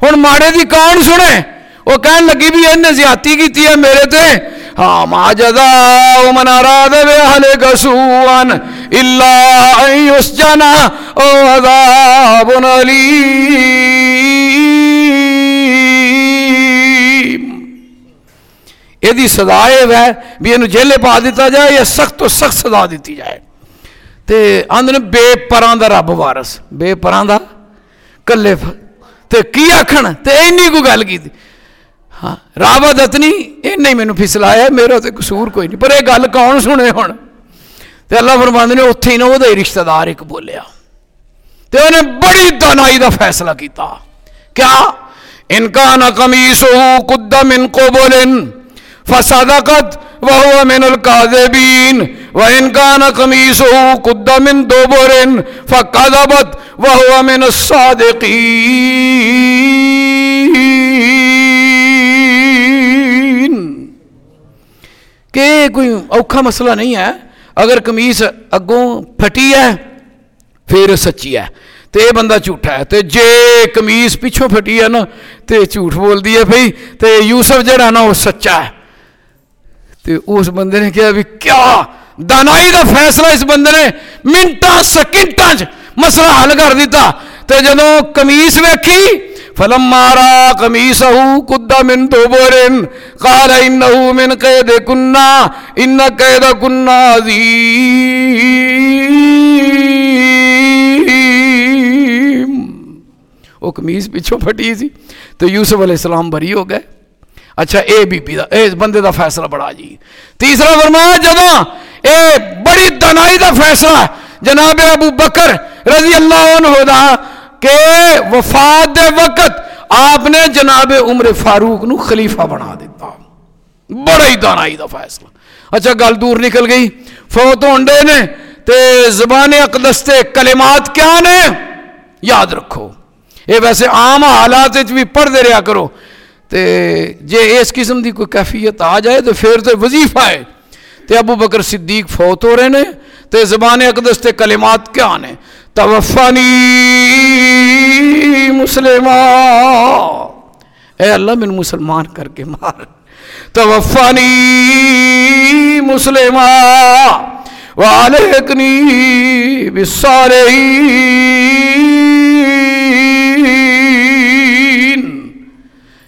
ਹੁਣ ਮਾੜੇ ਦੀ ਕੌਣ ਸੁਣੇ ਉਹ ਕਹਿਣ ਲੱਗੀ ਵੀ ਇਹਨੇ ਜ਼ਿਆਤੀ ਕੀਤੀ ਹੈ ਮੇਰੇ ਤੇ ਹਾਂ ਮਾ ਜਜ਼ਾ ਮਨ ਅਰਾਦ ਬੇ ਅਹਲੇ ਗਸੂਨ ਇਲਾ ਅਨ ਯਸਜਨਾ ਔ ਅਜ਼ਾਬੁਨ ਅਲੀਮ ਇਹਦੀ ਸਜ਼ਾ ਇਹ ਹੈ ਵੀ ਇਹਨੂੰ ਜੇਲੇ ਪਾ ਦਿੱਤਾ ਜਾਏ ਜਾਂ ਸਖਤ ਤੋਂ ਸਖਤ ਸਜ਼ਾ ਦਿੱਤੀ ਜਾਏ بے پراں رب وارس بے پراں کلے کی آخر کو گل کی ہاں، رابع دتنی میری پسلایا میرا تو کسور کوئی نہیں۔ پر یہ گل کون سنے ہونے اللہ پرواند نے اتنے ہی نہ وہ رشتے دار ایک بولیا۔ تو ان بڑی دہائی کا فیصلہ کیا؟ ان کا نقمی سو قدم ان کو بولے فسا دا کا وَهُوَ من القاذبین وَإِنْ كَانَ قَمِيسُهُ قُدَّ مِنْ دُبُرٍ دوبرن وَهُوَ وہ الصَّادِقِينَ کہ کوئی اوکھا مسئلہ نہیں ہے۔ اگر قمیس اگوں پھٹی ہے، پھر سچی ہے۔ تو یہ بندہ چھوٹا ہے۔ تو جے قمیس پچھوں پھٹی ہے نا تو چھوٹ بول دیا ہے تو یوسف جڑا نا، وہ سچا ہے۔ تو اس بندے نے کہا بھی کیا؟ دانائی دا فیصلہ اس بندے نے منٹا سکنٹاں مسئلہ حل کر دیتا۔ تو جدوں کمیس ویکھی فلم مارا قمیصه قد من دبر قال انه من قید كنا ان قید كنا عظیم۔ وہ کمیز پیچھوں پھٹی سی۔ تو یوسف علیہ السلام بری ہو گئے۔ اچھا اے بی پی دا، اے بندے دا فیصلہ بڑا جی۔ تیسرا فرمایا جداں اے بڑی دنائی دا فیصلہ ہے۔ جناب ابو بکر رضی اللہ عنہ دا کہ وفات دے وقت آپ نے جناب عمر فاروق نو خلیفہ بنا دیتا۔ بڑا ہی دا فیصلہ۔ اچھا گل دور نکل گئی۔ فوت ہونڈے نے، تے زبان اقدس تے کلمات کیا نے؟ یاد رکھو۔ اے ویسے عام حالات بھی پڑھتے رہا کرو۔ ਤੇ ਜੇ ਇਸ ਕਿਸਮ ਦੀ ਕੋਈ ਕੈਫੀਅਤ ਆ ਜਾਏ ਤਾਂ ਫਿਰ ਤੇ ਵਜ਼ੀਫਾ ਹੈ ਤੇ ਅਬੂ ਬਕਰ ਸਿੱਦੀਕ ਫੌਤ ਹੋ ਰਹੇ ਨੇ ਤੇ ਜ਼ਬਾਨ ਅਕਦਸ ਤੇ ਕਲਿਮਾਤ ਕਿਆ ਨੇ ਤਵਫਨੀ ਮੁਸਲਮਾ اے اللہ من مسلمان کر کے مار توفانی مسلمہ والکنی بالصالحین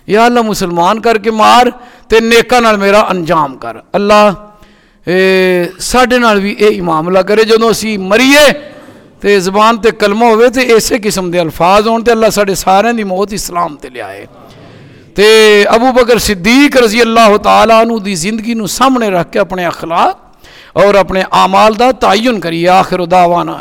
یا اللہ مسلمان کر کے مار تے نیکا نال میرا انجام کر۔ اللہ ساڈے نال بھی یہ معاملہ کرے جدوں اسی مریے تے زبان تے کلمہ ہوئے تے ایسے قسم دے الفاظ ہون تے اللہ ساڈے سارے دی موت اسلام تے لے آئے۔ تے ابو بکر صدیق رضی اللہ تعالیٰ عنہ دی زندگی نو سامنے رکھ کے اپنے اخلاق اور اپنے اعمال دا تعین کریے، آخر دعوانا